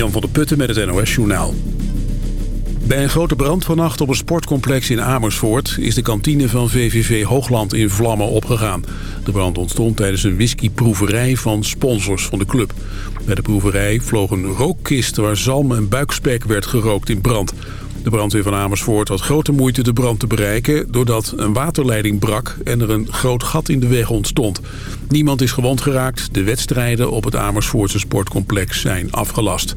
Jan van der Putten met het NOS Journaal. Bij een grote brand vannacht op een sportcomplex in Amersfoort... is de kantine van VVV Hoogland in vlammen opgegaan. De brand ontstond tijdens een whiskyproeverij van sponsors van de club. Bij de proeverij vloog een rookkist waar zalm en buikspek werd gerookt in brand. De brandweer van Amersfoort had grote moeite de brand te bereiken... doordat een waterleiding brak en er een groot gat in de weg ontstond. Niemand is gewond geraakt. De wedstrijden op het Amersfoortse sportcomplex zijn afgelast.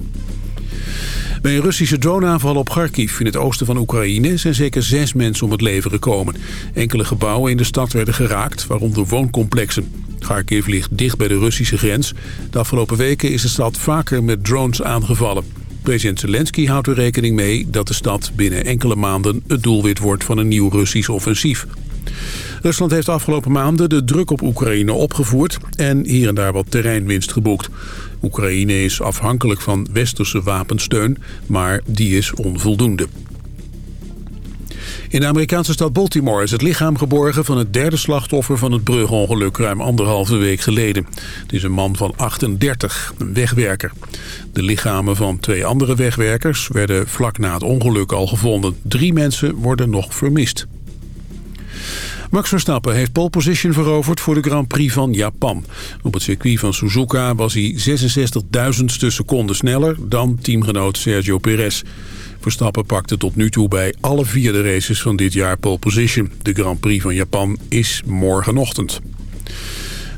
Bij een Russische droneaanval op Kharkiv in het oosten van Oekraïne... zijn zeker zes mensen om het leven gekomen. Enkele gebouwen in de stad werden geraakt, waaronder wooncomplexen. Kharkiv ligt dicht bij de Russische grens. De afgelopen weken is de stad vaker met drones aangevallen. President Zelensky houdt er rekening mee dat de stad binnen enkele maanden het doelwit wordt van een nieuw Russisch offensief. Rusland heeft de afgelopen maanden de druk op Oekraïne opgevoerd en hier en daar wat terreinwinst geboekt. Oekraïne is afhankelijk van westerse wapensteun, maar die is onvoldoende. In de Amerikaanse stad Baltimore is het lichaam geborgen van het derde slachtoffer van het brugongeluk ruim anderhalve week geleden. Het is een man van 38, een wegwerker. De lichamen van twee andere wegwerkers werden vlak na het ongeluk al gevonden. Drie mensen worden nog vermist. Max Verstappen heeft pole position veroverd voor de Grand Prix van Japan. Op het circuit van Suzuka was hij 66.000ste seconden sneller dan teamgenoot Sergio Perez. Verstappen pakte tot nu toe bij alle vier de races van dit jaar pole position. De Grand Prix van Japan is morgenochtend.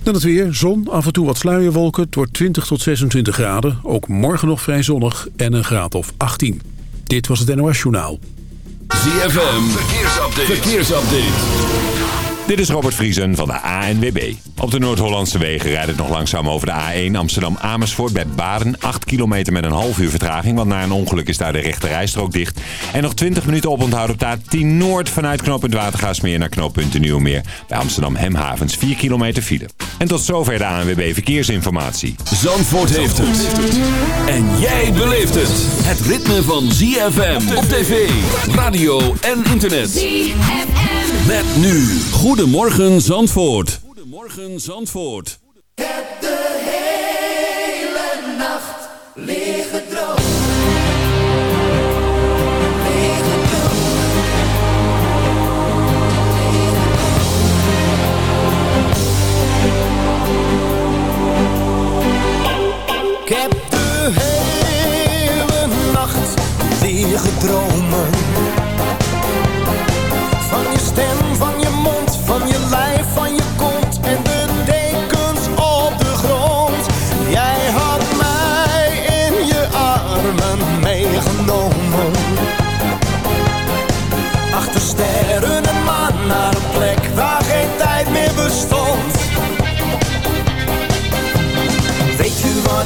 Dan het weer, zon, af en toe wat sluierwolken. Het wordt 20 tot 26 graden. Ook morgen nog vrij zonnig en een graad of 18. Dit was het NOS Journaal. ZFM, verkeersupdate. verkeersupdate. Dit is Robert Vriesen van de ANWB. Op de Noord-Hollandse wegen rijdt het nog langzaam over de A1 Amsterdam-Amersfoort bij Baden. 8 kilometer met een half uur vertraging, want na een ongeluk is daar de rechte rijstrook dicht. En nog 20 minuten oponthoud op de A10 Noord vanuit knooppunt Watergaasmeer naar knooppunt Nieuwmeer. Bij Amsterdam Hemhavens 4 kilometer file. En tot zover de ANWB Verkeersinformatie. Zandvoort heeft het. En jij beleeft het. Het ritme van ZFM op tv, radio en internet. ZFM. Met nu. Goedemorgen Zandvoort. Goedemorgen Zandvoort. Ik heb de hele nacht liggen dromen. Ik heb de hele nacht liggen dromen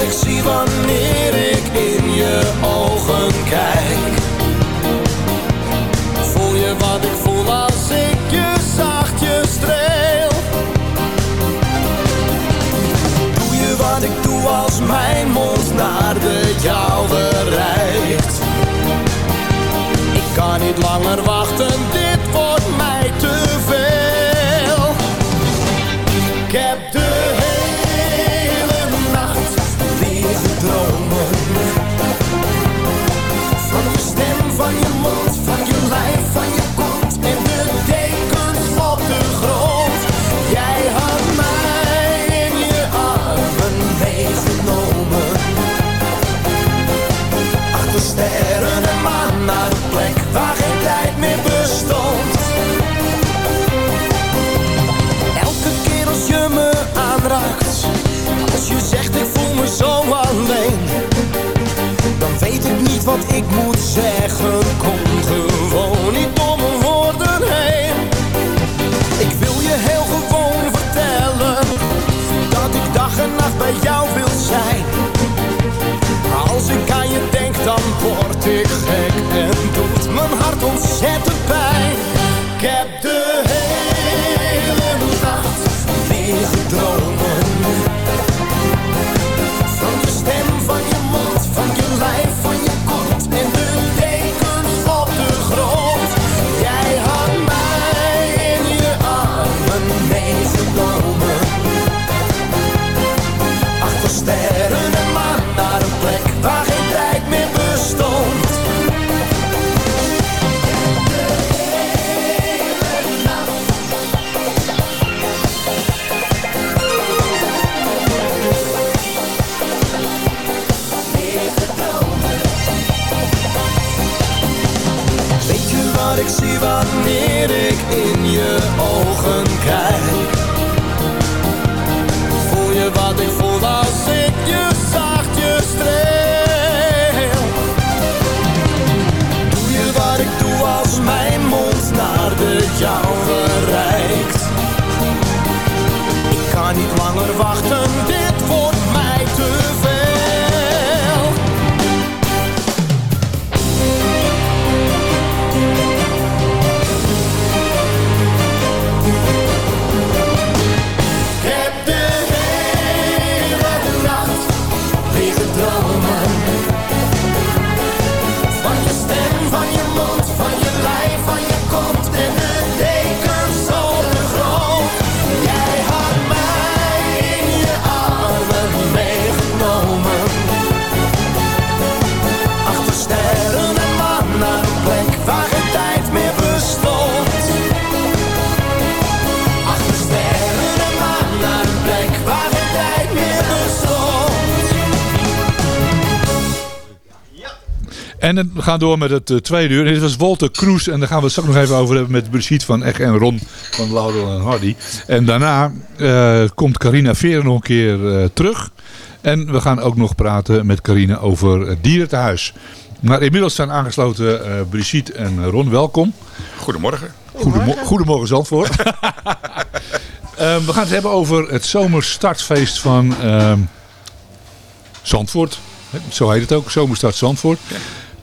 ik zie wanneer ik in je ogen kijk? Voel je wat ik voel als ik je zachtjes streel? Doe je wat ik doe als mijn mond naar de jouwe? Ik kan niet langer wachten, we gaan door met het eh, tweede uur. Dit was Walter Kroes. En daar gaan we het straks nog even over hebben met Brigitte van Eck en Ron van Laudel en Hardy. En daarna eh, komt Carina Veren nog een keer eh, terug. En we gaan ook nog praten met Carina over het dierentehuis. Maar inmiddels zijn aangesloten Brigitte en Ron. Welkom. Goedemorgen. Goedemorgen, Goedemorgen Zandvoort. We gaan het hebben over het zomerstartfeest van ehm, Zandvoort. Zo heet het ook, Zomerstart Zandvoort.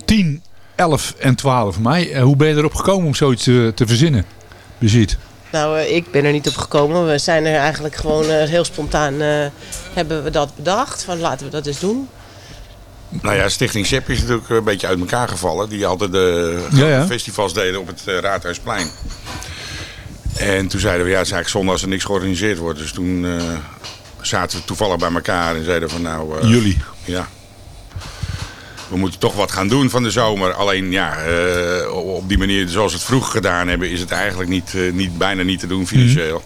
10, 11 en 12 mei. Eh, hoe ben je erop gekomen om zoiets te, te verzinnen? Brigitte. Nou, eh, ik ben er niet op gekomen. We zijn er eigenlijk gewoon eh, heel spontaan eh, hebben we dat bedacht. Van laten we dat eens doen. Nou ja, Stichting SEP is natuurlijk een beetje uit elkaar gevallen. Die altijd de Ja, ja. festivals deden op het Raadhuisplein. En toen zeiden we, ja, het is eigenlijk zonde als er niks georganiseerd wordt. Dus toen eh, zaten we toevallig bij elkaar en zeiden van nou... eh, Jullie. Ja. We moeten toch wat gaan doen van de zomer. Alleen ja, eh, op die manier zoals we het vroeger gedaan hebben... is het eigenlijk niet, eh, niet, bijna niet te doen financieel.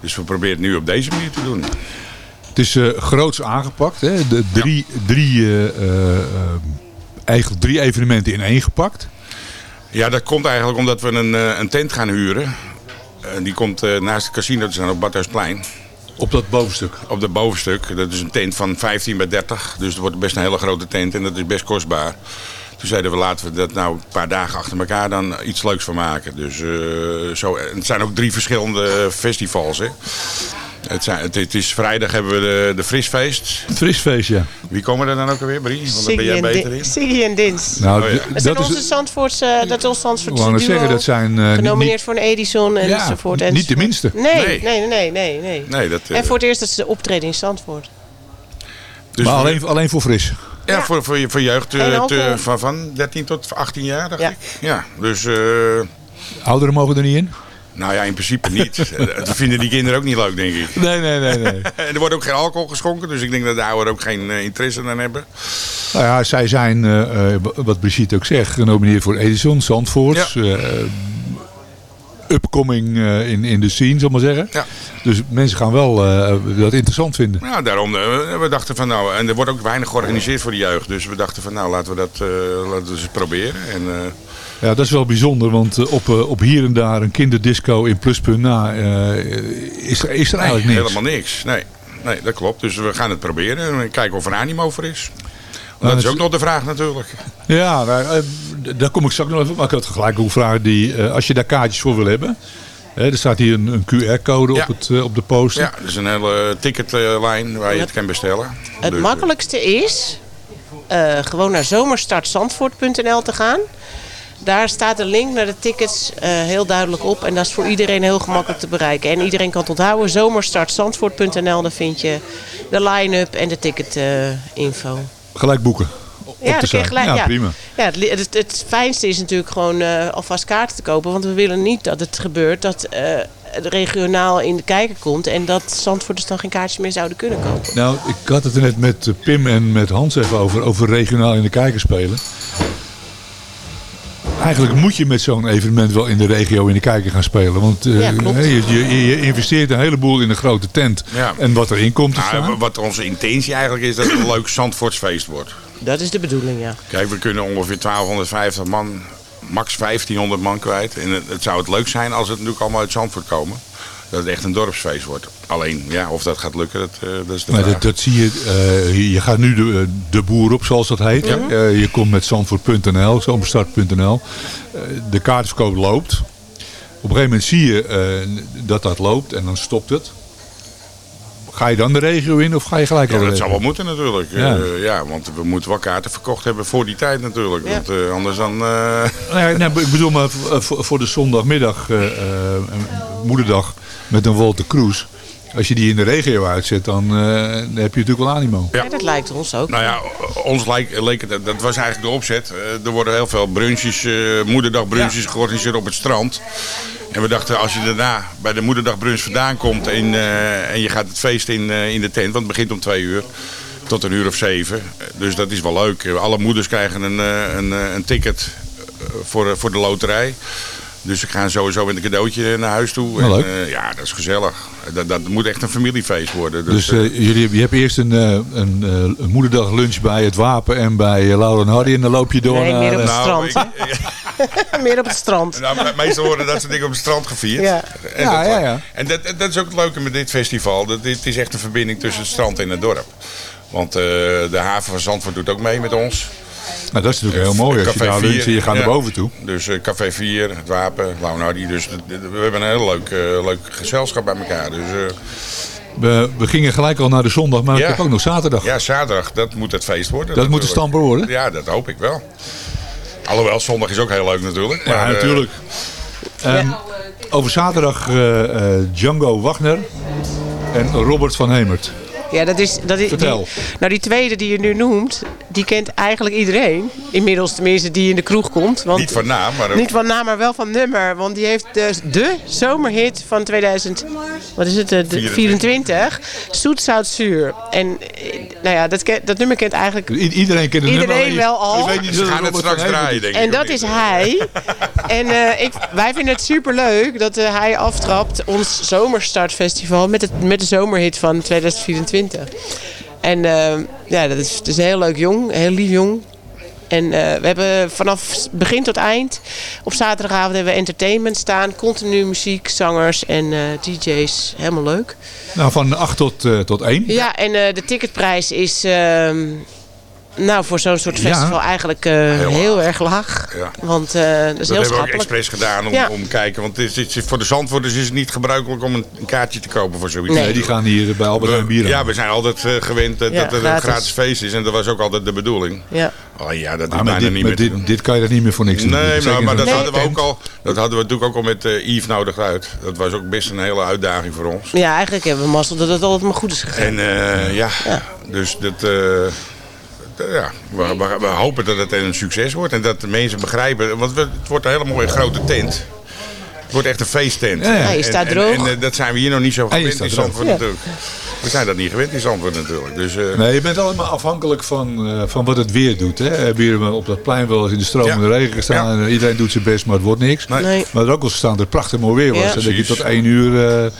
Dus we proberen het nu op deze manier te doen. Het is eh, groots aangepakt. Hè? De drie, drie, eigenlijk drie evenementen in één gepakt. Ja, dat komt eigenlijk omdat we een, een tent gaan huren. En die komt naast het casino te staan op Badhuisplein. Op dat bovenstuk. Op dat bovenstuk. Dat is een tent van 15 bij 30. Dus het wordt best een hele grote tent en dat is best kostbaar. Toen zeiden we laten we dat nou een paar dagen achter elkaar dan iets leuks van maken. Dus eh, zo, en het zijn ook drie verschillende festivals. Hè. Het, zijn, het, het is vrijdag hebben we de, de Frisfeest. Frisfeest, ja. Wie komen er dan ook alweer, Brie? Want daar ben jij en beter Din- in. Siggy en Dins. Nou, Oh ja. Dat zijn onze Zandvoortse, dat is ons ik Zandvoortse wou net duo. zeggen, dat zijn eh, niet- Genomineerd niet, voor een Edison Ja, enzovoort. niet de minste. Nee, Nee. nee, nee, nee, nee. Nee, dat, eh, En voor het eerst dat ze optreden in Zandvoort. dus maar alleen, alleen voor fris. Ja, voor, voor, je- voor jeugd eh, te- van, van 13 tot 18 jaar, dacht Ja. ik. Ja, dus... eh, Ouderen mogen er niet in? Nou ja, in principe niet. Dat vinden die kinderen ook niet leuk, denk ik. Nee, nee, nee. nee. En er wordt ook geen alcohol geschonken, dus ik denk dat de ouderen ook geen eh, interesse in hebben. nou ja, zij zijn, eh, eh, wat Brigitte ook zegt, genomineerd voor Edison, Zandvoort. Ja. upcoming in, in de scene, zal ik maar zeggen. Ja. Dus mensen gaan wel dat interessant vinden. Nou, daarom, we dachten van nou, en er wordt ook weinig georganiseerd voor de jeugd. Dus we dachten van nou, laten we dat laten we eens proberen. En, Ja, dat is wel bijzonder, want eh, op, eh, op hier en daar een kinderdisco in Pluspunt na eh, is, er, is er eigenlijk niks. helemaal niks. Nee, nee, dat klopt. Dus we gaan het proberen en kijken of er animo voor is. Want Nou, dat is ook nog de vraag natuurlijk. Ja, nou, daar kom ik straks nog even op. Maar ik had gelijk ook vragen die, eh, als je daar kaartjes voor wil hebben. Hè, er staat hier een, een QR-code Ja. op, het, op de poster. Ja, er is een hele ticketlijn waar je het kan bestellen. Het Dus, makkelijkste is eh, gewoon naar zomerstartzandvoort.nl te gaan. Daar staat een link naar de tickets eh, heel duidelijk op. En dat is voor iedereen heel gemakkelijk te bereiken. En iedereen kan het onthouden. Zomerstartzandvoort.nl. Daar vind je de line-up en de ticketinfo. Gelijk boeken. Ja, de dat gelijk- ja, ja. prima. Ja, het, het, het fijnste is natuurlijk gewoon eh, alvast kaarten te kopen. Want we willen niet dat het gebeurt dat eh, het regionaal in de kijker komt. En dat Zandvoorters dan geen kaartjes meer zouden kunnen kopen. Nou, ik had het er net met eh, Pim en met Hans even over, over regionaal in de kijker spelen. Eigenlijk moet je met zo'n evenement wel in de regio in de kijker gaan spelen. Want eh, Ja, je, je, je investeert een heleboel in een grote tent. Ja. En wat erin komt te Nou, staan. wat onze intentie eigenlijk is, dat het een leuk Zandvoortsfeest wordt. Dat is de bedoeling, ja. Kijk, we kunnen ongeveer 1250 man, max 1500 man kwijt. En het, het zou het leuk zijn als het natuurlijk allemaal uit Zandvoort komen. Dat het echt een dorpsfeest wordt. Alleen, ja, of dat gaat lukken, dat, eh, dat is de Maar vraag. dat, dat zie je, eh, je gaat nu de, de boer op, zoals dat heet. Eh, je komt met zandvoort.nl, zomerstart.nl. Eh, de kaartverkoop loopt. Op een gegeven moment zie je eh, dat dat loopt en dan stopt het. Ga je dan de regio in of ga je gelijk Ja, al de dat zou wel moeten natuurlijk. Ja. Ja. ja, want we moeten wel kaarten verkocht hebben voor die tijd natuurlijk. Ja. Want eh, anders dan... eh, Nee, nee, ik bedoel maar voor, de zondagmiddag, eh, eh, moederdag, met een Wolter Kroes. Als je die in de regio uitzet, dan, eh, heb je natuurlijk wel animo. Ja. Ja, dat lijkt ons ook. Nou ja, ons leek, leek het, dat was eigenlijk de opzet. Eh, er worden heel veel brunches, eh moederdagbrunches georganiseerd op het strand. En we dachten, als je daarna bij de moederdagbrunch vandaan komt en, eh, en je gaat het feest in, eh, in de tent, want het begint om twee uur tot een uur of zeven. Dus dat is wel leuk. Alle moeders krijgen een, eh, een, eh, een ticket voor, voor de loterij. Dus ze gaan sowieso met een cadeautje naar huis toe. Nou, En, eh, ja, dat is gezellig. Dat, dat moet echt een familiefeest worden. Dus eh, eh, jullie, je hebt eerst een, eh, een, eh, een moederdag lunch bij het Wapen en bij Laura en Hardy. En dan loop je door Nee, naar... meer op het nou, strand, ik- Meer op het strand. Nou, me- meestal worden dat soort dingen op het strand gevierd. Ja. En Ja, dat, ja, ja. En dat, dat is ook het leuke met dit festival. Dat dit is echt een verbinding tussen het strand en het dorp. Want eh, de haven van Zandvoort doet ook mee met ons. Nou, dat is natuurlijk heel mooi. Als je Café daar vier, luncht en je gaat ja. naar boven toe. Dus eh, Café 4, het Wapen, Launardi. Dus we hebben een heel leuk, eh, leuk gezelschap bij elkaar. Dus eh, We, we gingen gelijk al naar de zondag, maar ik heb ook nog zaterdag. ja, zaterdag, dat moet het feest worden. dat moet de stamper worden. Ja, dat hoop ik wel. Alhoewel, zondag is ook heel leuk natuurlijk. Ja, maar, natuurlijk. Ehm, over zaterdag eh, eh, Django Wagner en Robert van Hemert. Ja, dat is, dat is, Vertel. Die, nou, die tweede die je nu noemt, die kent eigenlijk iedereen. Inmiddels tenminste die in de kroeg komt. Want, Niet van naam, maar... Niet van naam, maar wel van nummer. Want die heeft dus de zomerhit van 2000, wat is het, eh, de 24. Zoet, zout, zuur. En eh, nou ja, dat, dat nummer kent eigenlijk... I- iedereen kent het Iedereen nummer, wel al. je weet niet Ze wie gaan het straks draaien, denk ik. En dat niet? is hij. En eh, ik, wij vinden het superleuk dat hij aftrapt ons zomerstartfestival met, het, met de zomerhit van 2024. En eh, ja, dat is, het is heel leuk jong, heel lief jong. En eh, we hebben vanaf begin tot eind op zaterdagavond hebben we entertainment staan. Continu muziek, zangers en eh, DJ's. Helemaal leuk. Nou, van 8 tot, eh, tot 1. Ja, en de ticketprijs is ehm, nou, voor zo'n soort Ja. festival eigenlijk eh, heel, erg laag. Ja. Want eh, dat is Dat heel hebben we ook schappelijk. expres gedaan om, Ja. om te kijken. Want het is, het voor de Zandvoorters is het niet gebruikelijk om een, een kaartje te kopen voor zoiets. Nee. Nee, die gaan hier bij Albert Heijn bier We, ja, we zijn altijd eh, gewend dat, Ja, dat het een gratis. feest is. En dat was ook altijd de bedoeling. Ja. Oh ja, dat Maar bijna dit, niet meer dit, dit kan je dat niet meer voor niks doen. Nee, Zeker maar, maar dat hadden we ook al. Dat hadden we natuurlijk ook al met eh Yves nodig uit. Dat was ook best een hele uitdaging voor ons. ja, eigenlijk hebben we mazzel dat het altijd maar goed is gegaan. En eh, ja, Ja. dus dat. Eh, ja, we, we, we hopen dat het een succes wordt en dat de mensen begrijpen. Want we, het wordt een hele mooie grote tent. Het wordt echt een feesttent. Ja, En- staat en, droog. En, eh, dat zijn we hier nog niet zo gewend in. Zandvoort Ja. natuurlijk. We zijn dat niet gewend in Zandvoort natuurlijk. Dus, eh, Nee, je bent allemaal afhankelijk van, van wat het weer doet. Hè. We hebben op dat plein wel eens in de stromende Ja. regen gestaan. Ja. En iedereen doet zijn best, maar het wordt niks. Nee. Nee. Maar er ook al staan dat het prachtig mooi weer was. Ja. En dat je tot één uur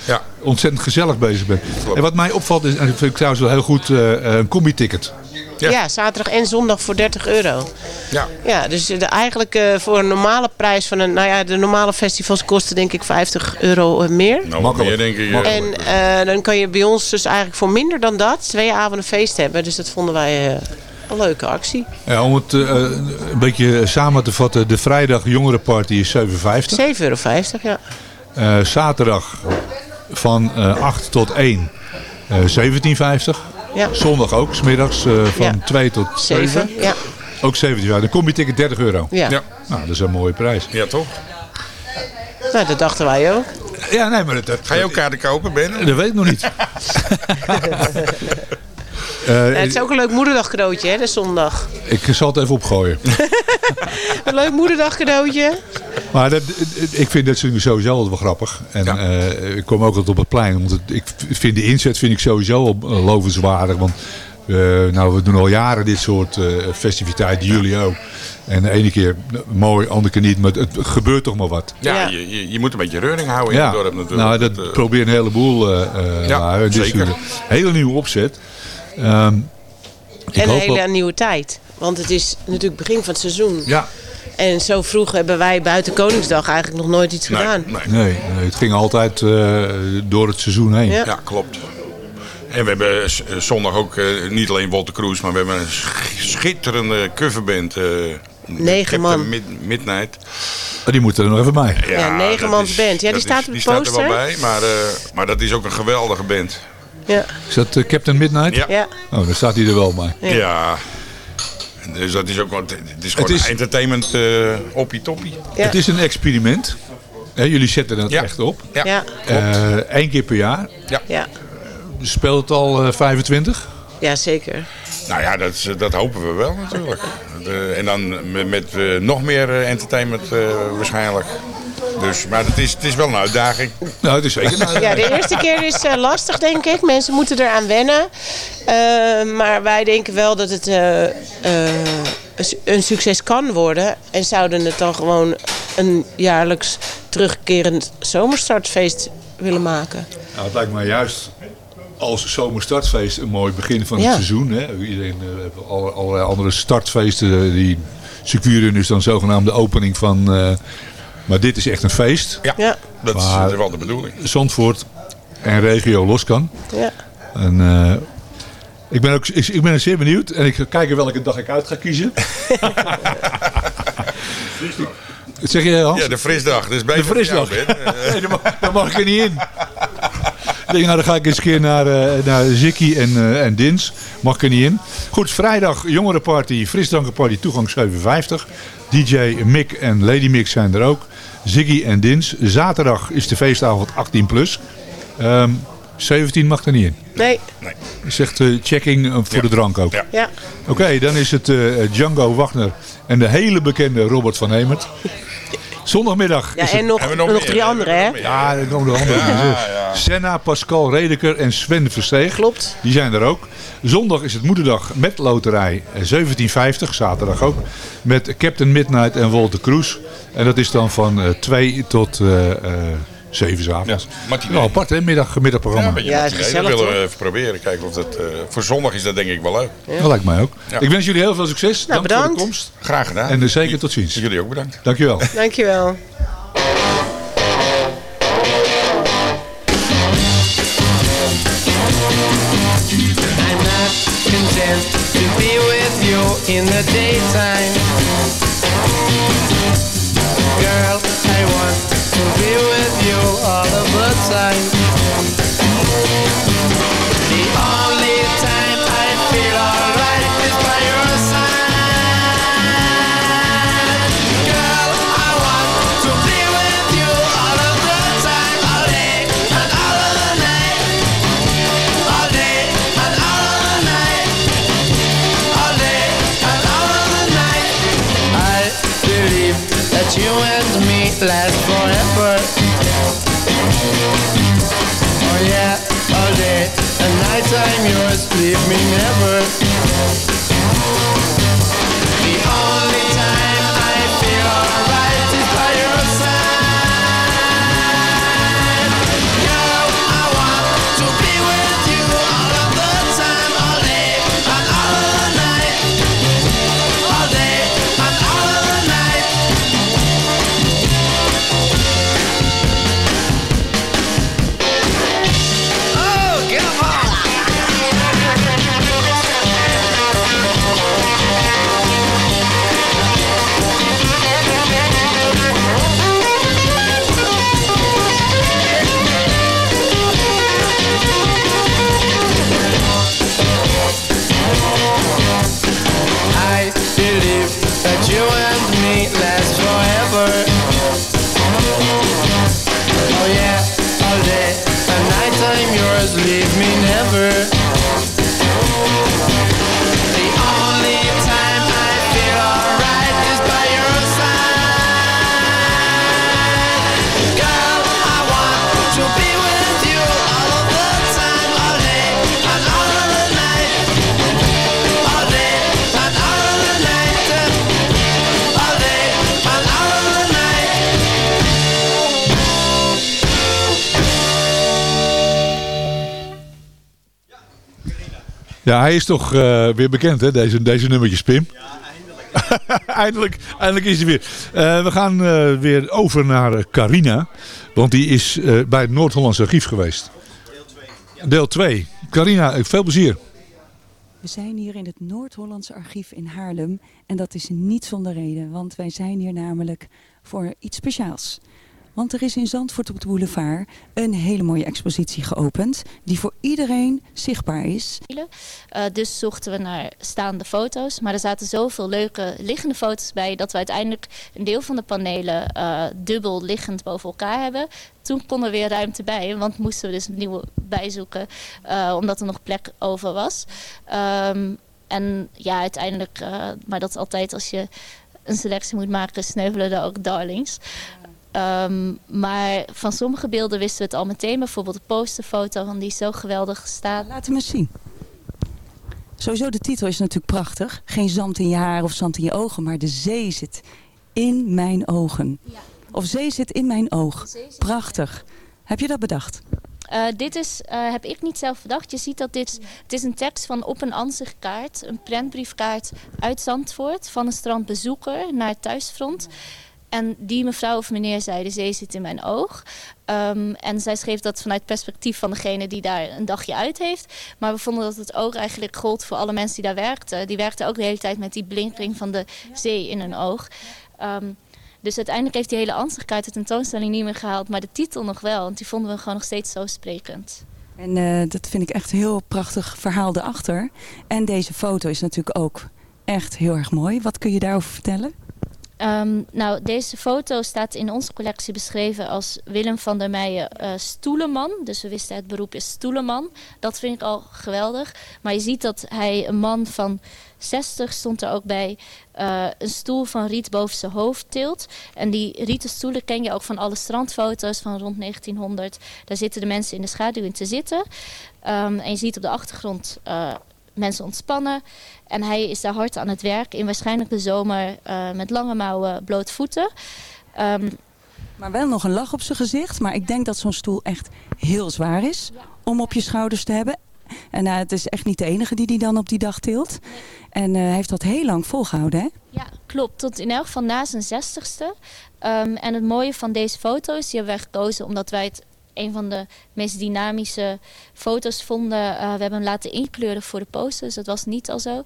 ontzettend gezellig bezig bent. Klopt. En wat mij opvalt is, en dat vind ik trouwens wel heel goed, een combi-ticket. Ja. Ja. zaterdag en zondag voor 30 euro. ja. Ja, dus de, eigenlijk eh, voor een normale prijs van een... Nou ja, de normale festivals kosten denk ik 50 euro eh, meer. Nou, Makkelijk. meer denk ik. Makkelijk. En eh, dan kan je bij ons dus eigenlijk voor minder dan dat twee avonden feest hebben. Dus dat vonden wij een leuke actie. Ja, om het eh, een beetje samen te vatten. De vrijdag jongerenparty is 7,50. 7,50 euro, ja. Eh, zaterdag van eh 8 tot 1 eh 17,50. Ja, Zondag ook, smiddags eh van Ja. 2 tot 7. 7. Ja, Ook 17,50. Dan kom je ticket 30 euro. ja. Ja. Nou, dat is een mooie prijs. ja, toch? Nou, dat dachten wij ook. Ja, nee, maar dat, dat, Ga je ook kaarten kopen, Ben? dat weet ik nog niet. Eh, het is ook een leuk moederdag cadeautje, hè, de zondag. ik zal het even opgooien. Een leuk moederdag cadeautje. Maar dat, ik vind dat sowieso altijd wel grappig. En Ja. eh, ik kom ook altijd op het plein. Want het- ik vind de inzet vind ik sowieso al eh, lovenswaardig. Want eh, nou, we doen al jaren dit soort eh, festiviteiten. Jullie ook. En de ene keer mooi, andere keer niet. Maar het, het gebeurt toch maar wat. Ja, Ja. Je, je, je moet een beetje reuring houden in het dorp natuurlijk. nou, dat probeer een heleboel. eh eh, Ja, is zeker. een hele nieuwe opzet. Ehm, ik En een hoop hele nieuwe tijd. Want het is natuurlijk begin van het seizoen. Ja, En zo vroeg hebben wij buiten Koningsdag eigenlijk nog nooit iets nee, gedaan. nee. nee, nee, het ging altijd eh, door het seizoen heen. Ja. Ja, klopt. En we hebben zondag ook eh, niet alleen Walter Kroes, maar we hebben een sch- schitterende coverband. eh Negen man. Mid- Midnight. Oh, die moeten er nog even bij. Ja, negen dat mans is- band. Ja, die staat op de die staat er wel poster. bij, maar, eh, maar dat is ook een geweldige band. Ja. Is dat eh, Captain Midnight? Ja. Ja. Oh, dan staat hij er wel bij. Ja. Dus dat is ook wat. Het is gewoon Het is- entertainment uh, oppie toppie. Ja. Het is een experiment. Hè, jullie zetten het Ja. echt op. Ja. Ja. Eén keer per jaar. Ja. Speelt het al eh, 25? ja, zeker. Nou ja, dat, dat hopen we wel natuurlijk. De- en dan met, met eh, nog meer eh, entertainment eh, waarschijnlijk. Dus, maar het is, het is wel een uitdaging. Nou, het is zeker. nou, Ja, de eerste keer is eh, lastig, denk ik. Mensen moeten eraan wennen. Eh, maar wij denken wel dat het eh, een su- een succes kan worden. En zouden het dan gewoon een jaarlijks terugkerend zomerstartfeest willen maken. Nou, het lijkt mij juist als zomerstartfeest een mooi begin van het Ja. seizoen. Hè? Iedereen alle, allerlei andere startfeesten. Die circuitrun is dan zogenaamd de opening van... maar dit is echt een feest. Ja, Ja. dat is wel de bedoeling. Zandvoort en regio los kan. Ja. En, eh, ik, ben ook, ik, ik ben zeer benieuwd. En ik ga kijken welke dag ik uit ga kiezen. Wat zeg je Hans? Ja, de frisdag. Dus beter De frisdag. Eh, Nee, daar, mag, daar mag ik er niet in. Ik denk, nou, dan ga ik eens een keer naar, eh naar Zikkie en, eh, en Dins. Mag ik er niet in. Goed, vrijdag jongerenparty, frisdrankenparty, toegang 57. DJ Mick en Lady Mick zijn er ook. Ziggy en Dins. Zaterdag is de feestavond 18 plus. Ehm, 17 mag er niet in. Nee. Zegt eh, checking eh, voor de drank ook. Ja. Ja. Oké, dan is het eh, Django Wagner en de hele bekende Robert van Hemert. Zondagmiddag Ja, is het en nog, nog, nog drie anderen, hè? ja, er komen er andere mensen. Senna, Pascal Redeker en Sven Versteeg. Klopt. Die zijn er ook. Zondag is het moederdag met loterij eh, 1750, zaterdag ook. Met Captain Midnight en Walter Kroes. En dat is dan van eh 2 tot eh 7 's avonds. Ja, matinee. Nou, apart hè, middag, Ja, middagprogramma. Ja, is matinee. gezellig, Dat willen we even proberen. Kijken of dat... eh, voor zondag is dat denk ik wel leuk. Dat lijkt mij ook. Ja. Ik wens jullie heel veel succes. Nou, Dank voor de bedankt. komst. Graag gedaan. En eh, zeker tot ziens. Jullie ook bedankt. Dankjewel. Dankjewel. I'm not content to be with you in the daytime. I'm leave me never. Hij is toch eh, weer bekend, hè, deze, deze nummertjes, Pim? Ja, eindelijk. eindelijk, eindelijk is hij weer. Eh, we gaan eh, weer over naar Carina, want die is eh, bij het Noord-Hollands Archief geweest. Deel 2. Deel 2. Carina, veel plezier. We zijn hier in het Noord-Hollandse archief in Haarlem. En dat is niet zonder reden, want wij zijn hier namelijk voor iets speciaals. Want er is in Zandvoort op de boulevard een hele mooie expositie geopend. Die voor iedereen zichtbaar is. Uh, dus zochten we naar staande foto's. Maar er zaten zoveel leuke liggende foto's bij. Dat we uiteindelijk een deel van de panelen uh, dubbel liggend boven elkaar hebben. Toen kon er weer ruimte bij. Want moesten we dus een nieuwe bijzoeken. Uh, omdat er nog plek over was. Um, en ja, uiteindelijk. maar dat is altijd als je een selectie moet maken, sneuvelen er ook darlings. Um, maar van sommige beelden wisten we het al meteen. Bijvoorbeeld de posterfoto van die zo geweldig staat. Laat hem eens zien. Sowieso de titel is natuurlijk prachtig. Geen zand in je haar of zand in je ogen. Maar de zee zit in mijn ogen. Ja. Of zee zit in mijn oog. Prachtig. Heb je dat bedacht? Uh, dit is, uh, heb ik niet zelf bedacht. Je ziet dat dit het is een tekst van op een ansichtkaart. Een prentbriefkaart uit Zandvoort. Van een strandbezoeker naar het thuisfront. En die mevrouw of meneer zei, de zee zit in mijn oog. Um, en zij schreef dat vanuit het perspectief van degene die daar een dagje uit heeft. Maar we vonden dat het ook eigenlijk gold voor alle mensen die daar werkten. Die werkten ook de hele tijd met die blinkering van de zee in hun oog. Um, dus uiteindelijk heeft die hele ansichtkaart de tentoonstelling niet meer gehaald. Maar de titel nog wel, want die vonden we gewoon nog steeds zo sprekend. En uh, dat vind ik echt een heel prachtig verhaal erachter. En deze foto is natuurlijk ook echt heel erg mooi. Wat kun je daarover vertellen? Um, nou, deze foto staat in onze collectie beschreven als Willem van der Meijen uh, stoelenman. Dus we wisten het beroep is stoelenman. Dat vind ik al geweldig. Maar je ziet dat hij een man van 60 stond er ook bij uh, een stoel van riet boven zijn hoofd tilt. En die rieten stoelen ken je ook van alle strandfoto's van rond 1900. Daar zitten de mensen in de schaduw in te zitten. Um, en je ziet op de achtergrond uh, mensen ontspannen. En hij is daar hard aan het werk in waarschijnlijk de zomer uh, met lange mouwen, bloot voeten. Um, maar wel nog een lach op zijn gezicht. Maar ik denk dat zo'n stoel echt heel zwaar is ja. om op je schouders te hebben. En uh, het is echt niet de enige die die dan op die dag tilt. Nee. En uh, hij heeft dat heel lang volgehouden, hè? Ja, klopt. Tot in elk geval na zijn zestigste. Um, en het mooie van deze foto's, die hebben wij gekozen omdat wij het een van de meest dynamische foto's vonden. Uh, we hebben hem laten inkleuren voor de posters. Dat was niet al zo.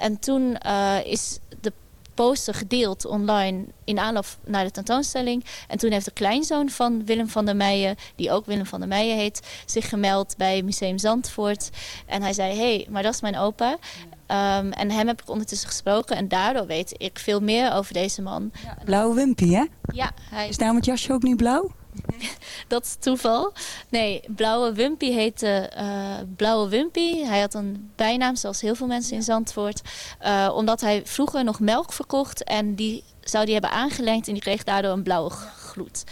En toen uh, is de poster gedeeld online in aanloop naar de tentoonstelling. En toen heeft de kleinzoon van Willem van der Meijen, die ook Willem van der Meijen heet, zich gemeld bij Museum Zandvoort. En hij zei, hé, hey, maar dat is mijn opa. Um, en hem heb ik ondertussen gesproken en daardoor weet ik veel meer over deze man. Ja, blauwe wimpy, hè? Ja. Hij... Is daarom het jasje ook nu blauw? dat is toeval. Nee, Blauwe Wimpy heette uh, Blauwe Wimpy. Hij had een bijnaam, zoals heel veel mensen in Zandvoort. Uh, omdat hij vroeger nog melk verkocht. En die zou die hebben aangelengd. En die kreeg daardoor een blauwe gloed.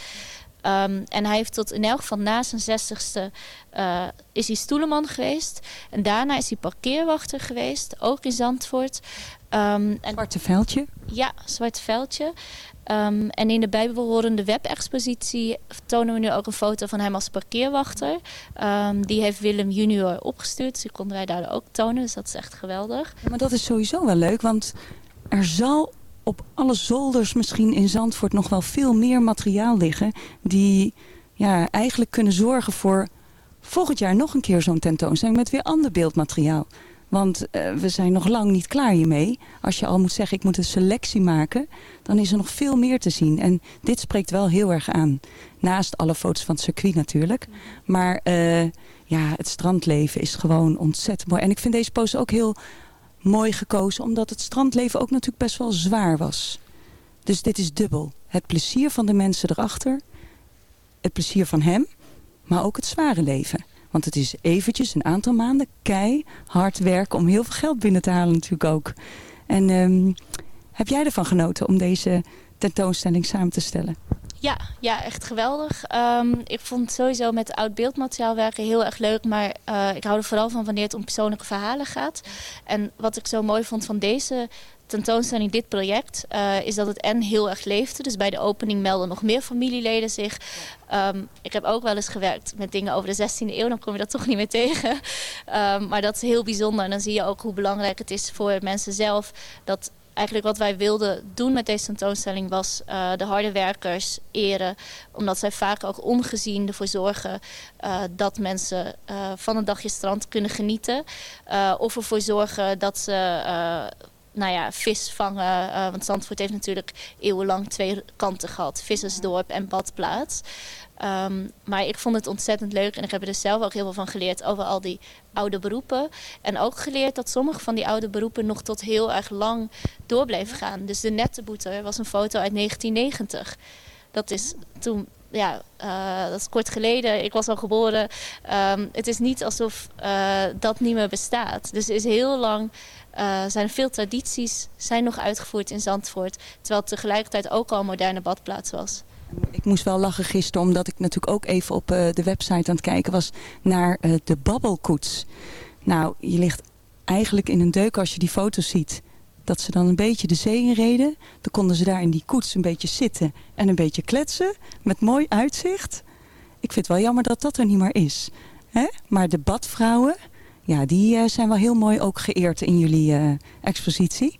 Um, en hij heeft tot in elk geval na zijn zestigste uh, is hij stoeleman geweest. En daarna is hij parkeerwachter geweest, ook in Zandvoort. Um, en, Zwarte veldje? Ja, Zwarte veldje. Um, en in de bijbehorende webexpositie tonen we nu ook een foto van hem als parkeerwachter. Um, die heeft Willem junior opgestuurd, dus die konden wij daar ook tonen. Dus dat is echt geweldig. Maar dat is sowieso wel leuk, want er zal op alle zolders misschien in Zandvoort nog wel veel meer materiaal liggen... die ja, eigenlijk kunnen zorgen voor volgend jaar nog een keer zo'n tentoonstelling met weer ander beeldmateriaal. Want uh, we zijn nog lang niet klaar hiermee. Als je al moet zeggen, ik moet een selectie maken... dan is er nog veel meer te zien. En dit spreekt wel heel erg aan. Naast alle foto's van het circuit natuurlijk. Maar uh, ja, het strandleven is gewoon ontzettend mooi. En ik vind deze poster ook heel mooi gekozen... omdat het strandleven ook natuurlijk best wel zwaar was. Dus dit is dubbel. Het plezier van de mensen erachter. Het plezier van hem. Maar ook het zware leven. Want het is eventjes een aantal maanden kei hard werken om heel veel geld binnen te halen natuurlijk ook. En um, heb jij ervan genoten om deze tentoonstelling samen te stellen? Ja, ja, echt geweldig. Um, ik vond sowieso met oud beeldmateriaal werken heel erg leuk. Maar uh, ik hou er vooral van wanneer het om persoonlijke verhalen gaat. En wat ik zo mooi vond van deze tentoonstelling, dit project, uh, is dat het en heel erg leefde. Dus bij de opening melden nog meer familieleden zich. Um, ik heb ook wel eens gewerkt met dingen over de 16e eeuw, dan kom je dat toch niet meer tegen. Um, maar dat is heel bijzonder. En dan zie je ook hoe belangrijk het is voor mensen zelf dat eigenlijk wat wij wilden doen met deze tentoonstelling was uh, de harde werkers eren. Omdat zij vaak ook ongezien ervoor zorgen uh, dat mensen van een dagje strand kunnen genieten. of ervoor zorgen dat ze nou ja, vis vangen. Uh, want Zandvoort heeft natuurlijk eeuwenlang twee kanten gehad. Vissersdorp en badplaats. Um, maar ik vond het ontzettend leuk en ik heb er dus zelf ook heel veel van geleerd over al die oude beroepen. En ook geleerd dat sommige van die oude beroepen nog tot heel erg lang door bleven gaan. Dus de nettenboeter was een foto uit 1990. Dat is toen ja, uh, dat is kort geleden. Ik was al geboren. Um, het is niet alsof uh, dat niet meer bestaat. Dus er is heel lang uh, zijn veel tradities zijn nog uitgevoerd in Zandvoort. Terwijl het tegelijkertijd ook al een moderne badplaats was. Ik moest wel lachen gisteren omdat ik natuurlijk ook even op uh, de website aan het kijken was naar uh, de babbelkoets. Nou, je ligt eigenlijk in een deuk als je die foto's ziet. Dat ze dan een beetje de zee in reden. Dan konden ze daar in die koets een beetje zitten en een beetje kletsen. Met mooi uitzicht. Ik vind het wel jammer dat dat er niet meer is. Hè? Maar de badvrouwen, ja, die uh, zijn wel heel mooi ook geëerd in jullie uh, expositie.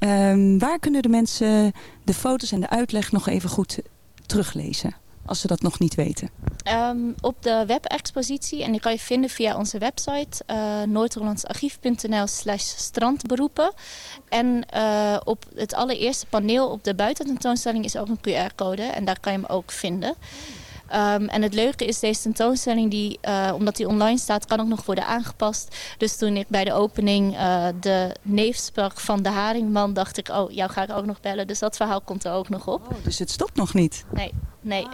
Um, waar kunnen de mensen de foto's en de uitleg nog even goed teruglezen? Als ze dat nog niet weten. Um, op de webexpositie, en die kan je vinden via onze website uh, noordhollandsarchief.nl slash strandberoepen. En op het allereerste paneel op de buitententoonstelling is ook een QR-code en daar kan je hem ook vinden. Um, en het leuke is deze tentoonstelling, die, uh, omdat die online staat, kan ook nog worden aangepast. Dus toen ik bij de opening uh, de neef sprak van de Haringman, dacht ik, oh, jou ga ik ook nog bellen. Dus dat verhaal komt er ook nog op. Oh, dus het stopt nog niet? Nee, nee. Ah.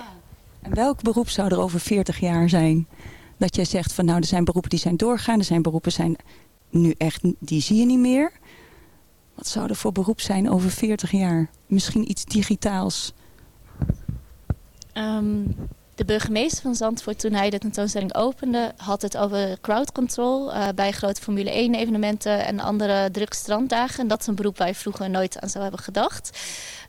En welk beroep zou er over 40 jaar zijn? Dat jij zegt van nou, er zijn beroepen die zijn doorgaan, er zijn beroepen zijn nu echt, die zie je niet meer. Wat zou er voor beroep zijn over 40 jaar? Misschien iets digitaals? Um, de burgemeester van Zandvoort, toen hij de tentoonstelling opende, had het over crowd control uh, bij grote Formule 1 evenementen en andere drukke stranddagen. En dat is een beroep waar je vroeger nooit aan zou hebben gedacht.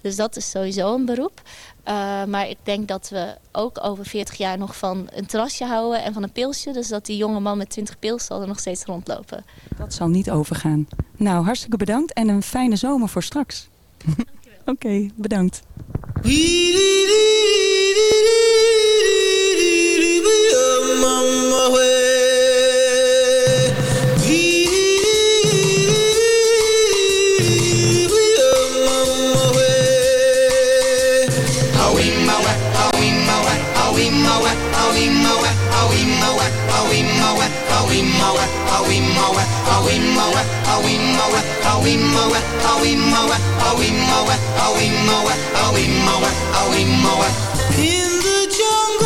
Dus dat is sowieso een beroep. Uh, maar ik denk dat we ook over 40 jaar nog van een terrasje houden en van een pilsje. Dus dat die jonge man met 20 pils zal er nog steeds rondlopen. Dat zal niet overgaan. Nou, hartstikke bedankt en een fijne zomer voor straks. Oké, bedankt. In the jungle,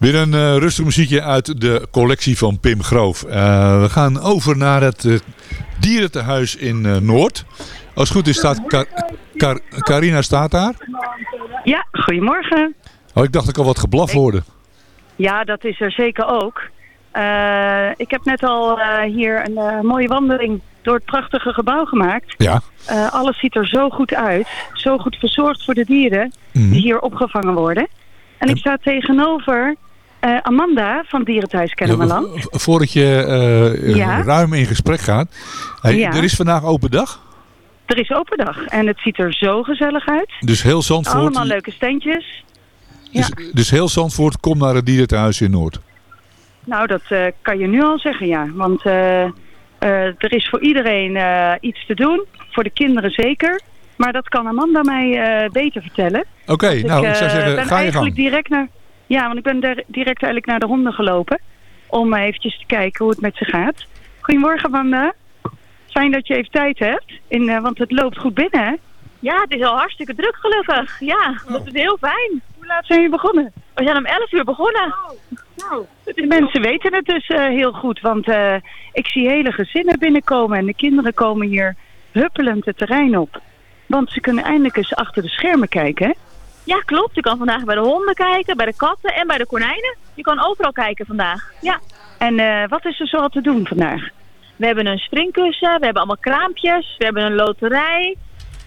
Weer een eh, rustig muziekje uit de collectie van Pim Groof. Eh, we gaan over naar het uh, dierentehuis in Noord. Als het goed is staat Car Car Carina staat daar. Ja, goedemorgen. Oh, ik dacht ik al wat geblaf hoorde. Ja, dat is er zeker ook. Ik heb net al hier een mooie wandeling door het prachtige gebouw gemaakt. Ja. Alles ziet er zo goed uit. Zo goed verzorgd voor de dieren Mhm. die hier opgevangen worden. En ik sta tegenover eh, Amanda van Dierenthuis Kennemerland. Ja, Voordat je eh, Ja. ruim in gesprek gaat. Hey, Ja. Er is vandaag open dag. Er is open dag en het ziet er zo gezellig uit. Dus heel Zandvoort, Allemaal leuke standjes. Ja. dus, dus heel Zandvoort komt naar het dierentehuis in Noord. Nou, dat eh, kan je nu al zeggen, ja. Want er is voor iedereen iets te doen. Voor de kinderen zeker. Maar dat kan Amanda mij beter vertellen. Oké, nou ik zou zeggen, ga je eigenlijk gang. direct naar... Ja, want ik ben direct eigenlijk naar de honden gelopen. Om eventjes te kijken hoe het met ze gaat. Goedemorgen, Amanda. Fijn dat je even tijd hebt. In, eh, want het loopt goed binnen, hè? Ja, het is al hartstikke druk gelukkig. Ja, dat is heel fijn. Hoe laat zijn jullie begonnen? We zijn om 11 uur begonnen. Nou, de mensen weten het dus eh, heel goed. Want eh, ik zie hele gezinnen binnenkomen. En de kinderen komen hier huppelend het terrein op. Want ze kunnen eindelijk eens achter de schermen kijken, hè? Ja, klopt. Je kan vandaag bij de honden kijken, bij de katten en bij de konijnen. Je kan overal kijken vandaag. Ja. En eh, wat is er zo al te doen vandaag? We hebben een springkussen, we hebben allemaal kraampjes, we hebben een loterij.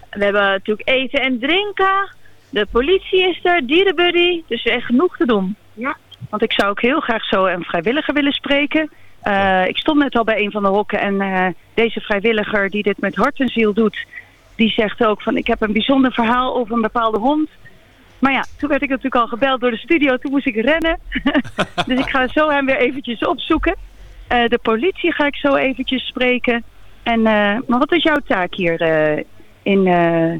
We hebben natuurlijk eten en drinken. De politie is er, dierenbuddy. Dus echt genoeg te doen. Ja. Want ik zou ook heel graag zo een vrijwilliger willen spreken. Eh, ik stond net al bij een van de hokken en eh, deze vrijwilliger die dit met hart en ziel doet, die zegt ook van ik heb een bijzonder verhaal over een bepaalde hond. Maar ja, toen werd ik natuurlijk al gebeld door de studio, toen moest ik rennen. dus ik ga zo hem weer eventjes opzoeken. Eh, de politie ga ik zo eventjes spreken. En, eh, maar wat is jouw taak hier eh, in eh,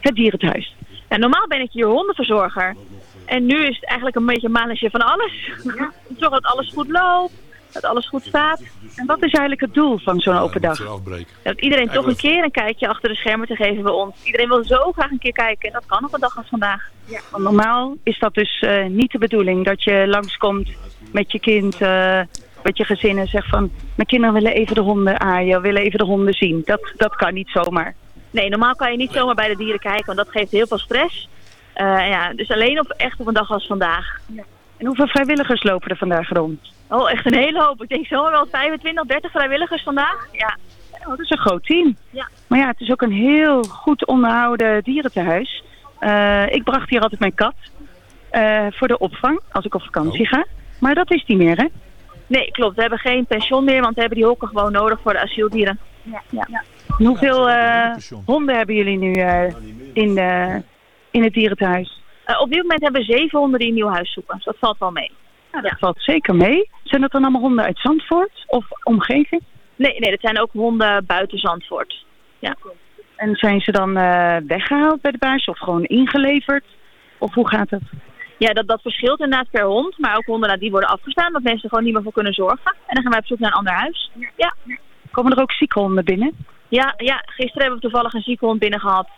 het dierenhuis? Ja, normaal ben ik hier hondenverzorger. En nu is het eigenlijk een beetje een mannetje van alles. Zorg dat alles goed loopt, dat alles goed staat. En wat is eigenlijk het doel van zo'n open dag? Dat iedereen toch een keer een kijkje achter de schermen te geven bij ons. Iedereen wil zo graag een keer kijken en dat kan op een dag als vandaag. Want normaal is dat dus eh, niet de bedoeling dat je langskomt met je kind, eh, met je gezin en zegt van mijn kinderen willen even de honden aaien, willen even de honden zien. Dat, dat kan niet zomaar. Nee, normaal kan je niet zomaar bij de dieren kijken, want dat geeft heel veel stress. Eh, ja, dus alleen op, echt op een dag als vandaag. En hoeveel vrijwilligers lopen er vandaag rond? Oh, echt een hele hoop. Ik denk zomaar wel 25, 30 vrijwilligers vandaag. Ja. Oh, dat is een groot team. Ja. Maar ja, het is ook een heel goed onderhouden dierentehuis. Eh, ik bracht hier altijd mijn kat eh, voor de opvang als ik op vakantie ga. Maar dat is niet meer, hè? Nee, klopt. We hebben geen pension meer, want we hebben die hokken gewoon nodig voor de asieldieren. Ja. En hoeveel eh, honden hebben jullie nu eh, in, de, in het dierentehuis? Eh, op dit moment hebben we zeven honden die een nieuw huis zoeken. Dus dat valt wel mee. Nou, dat valt zeker mee. Zijn dat dan allemaal honden uit Zandvoort of omgeving? Nee, nee, dat zijn ook honden buiten Zandvoort. Ja. En zijn ze dan eh, weggehaald bij de baas of gewoon ingeleverd? Of hoe gaat het? Ja, dat, dat verschilt inderdaad per hond. Maar ook honden nou, die worden afgestaan, dat mensen er gewoon niet meer voor kunnen zorgen. En dan gaan wij op zoek naar een ander huis. Ja, Komen er ook zieke honden binnen? ja, ja gisteren hebben we toevallig een zieke hond binnen gehad.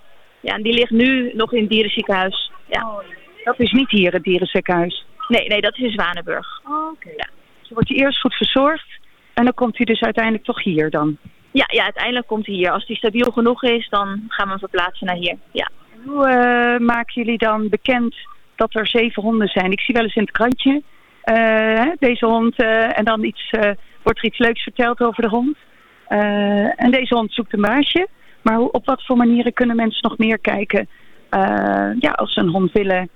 Ja, en die ligt nu nog in het dierenziekenhuis. Ja. Dat is niet hier, het dierenziekenhuis. Nee, nee, dat is in Zwanenburg. Ja. Dus wordt hij eerst goed verzorgd en dan komt hij dus uiteindelijk toch hier dan. Ja, ja, uiteindelijk komt hij hier. Als hij stabiel genoeg is, dan gaan we hem verplaatsen naar hier. Ja. Hoe eh, maken jullie dan bekend dat er zeven honden zijn? Ik zie wel eens in het krantje eh, deze hond eh, en dan iets, wordt er iets leuks verteld over de hond. En deze hond zoekt een baasje. Maar hoe, op wat voor manieren kunnen mensen nog meer kijken ja, als ze een hond willen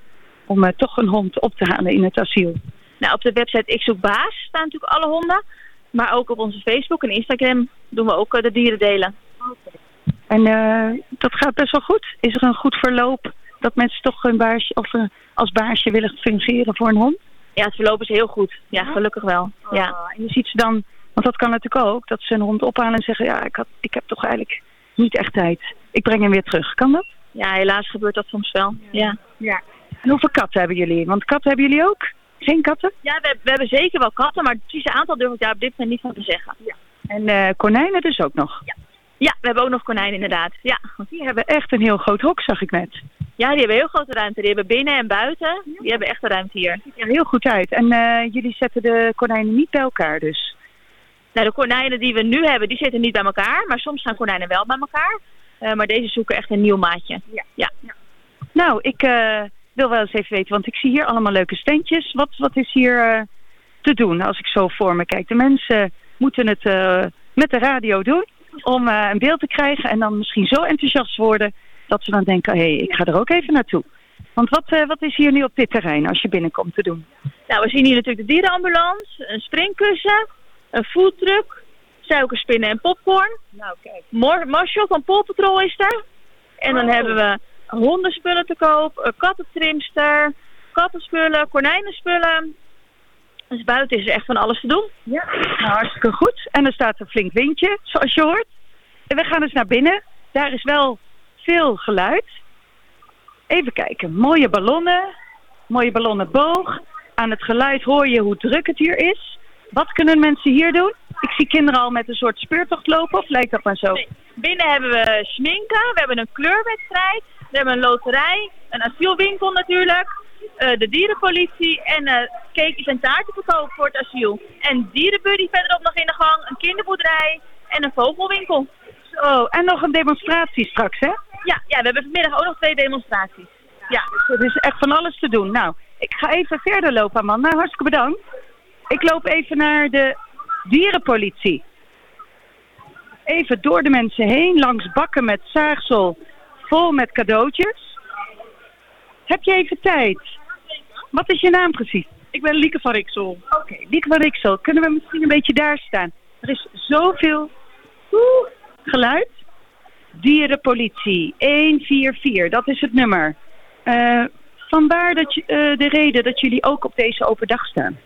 om toch een hond op te halen in het asiel? Nou, op de website Ik Zoek Baas staan natuurlijk alle honden. Maar ook op onze Facebook en Instagram doen we ook eh, de dieren delen. En eh, dat gaat best wel goed. Is er een goed verloop dat mensen toch een baasje of eh, als baasje willen fungeren voor een hond? Ja, het verloop is heel goed. Ja, gelukkig wel. Ja. En je ziet ze dan, want dat kan natuurlijk ook, dat ze een hond ophalen en zeggen, ja, ik, had, ik heb toch eigenlijk niet echt tijd. Ik breng hem weer terug. Kan dat? ja, helaas gebeurt dat soms wel. Ja, ja. En hoeveel katten hebben jullie? Want katten hebben jullie ook? Geen katten? ja we, we hebben zeker wel katten, maar het precieze aantal durf ik daar op dit moment niet van te zeggen. Ja, En eh, konijnen dus ook nog? ja we hebben ook nog konijnen inderdaad. Ja. Die hebben echt een heel groot hok, zag ik net. ja, die hebben heel grote ruimte. Die hebben binnen en buiten. Die hebben echt een ruimte hier. Ziet er heel goed uit. En eh, jullie zetten de konijnen niet bij elkaar dus? Nou, de konijnen die we nu hebben, die zitten niet bij elkaar. Maar soms gaan konijnen wel bij elkaar. Eh, maar deze zoeken echt een nieuw maatje. Ja. ja. Nou, ik wil wel eens even weten, want ik zie hier allemaal leuke standjes. Wat, wat is hier eh, te doen als ik zo voor me kijk? De mensen moeten het eh, met de radio doen om eh, een beeld te krijgen en dan misschien zo enthousiast worden dat ze dan denken, hé, hey, ik ga er ook even naartoe. Want wat, eh, wat is hier nu op dit terrein als je binnenkomt te doen? Nou, we zien hier natuurlijk de dierenambulance, een springkussen, een foodtruck, suikerspinnen en popcorn. Nou, kijk. Marshall van Paw Patrol is er. En dan Oh. hebben we hondenspullen te koop, een kattentrimster, kattenspullen, konijnenspullen. Dus buiten is er echt van alles te doen. Ja, nou, hartstikke goed. En er staat een flink windje, zoals je hoort. En we gaan eens naar binnen. Daar is wel veel geluid. Even kijken. Mooie ballonnen. Mooie ballonnenboog. Aan het geluid hoor je hoe druk het hier is. Wat kunnen mensen hier doen? Ik zie kinderen al met een soort speurtocht lopen, of lijkt dat maar zo? Nee. Binnen hebben we schminken, we hebben een kleurwedstrijd, we hebben een loterij, een asielwinkel natuurlijk, eh, de dierenpolitie en eh cakejes en taarten verkopen voor het asiel. En dierenbuddy verderop nog in de gang, een kinderboerderij en een vogelwinkel. Zo, en nog een demonstratie straks, hè? Ja, ja, we hebben vanmiddag ook nog twee demonstraties. Ja, Er is echt van alles te doen. Nou, ik ga even verder lopen, Amanda. Hartstikke bedankt. Ik loop even naar de dierenpolitie. Even door de mensen heen, langs bakken met zaagsel, vol met cadeautjes. Heb je even tijd? Wat is je naam precies? Ik ben Lieke van Riksel. Oké, Lieke van Riksel. Kunnen we misschien een beetje daar staan? Er is zoveel oeh, geluid. Dierenpolitie 144, dat is het nummer. Eh vanwaar dat je, eh, de reden dat jullie ook op deze open dag staan?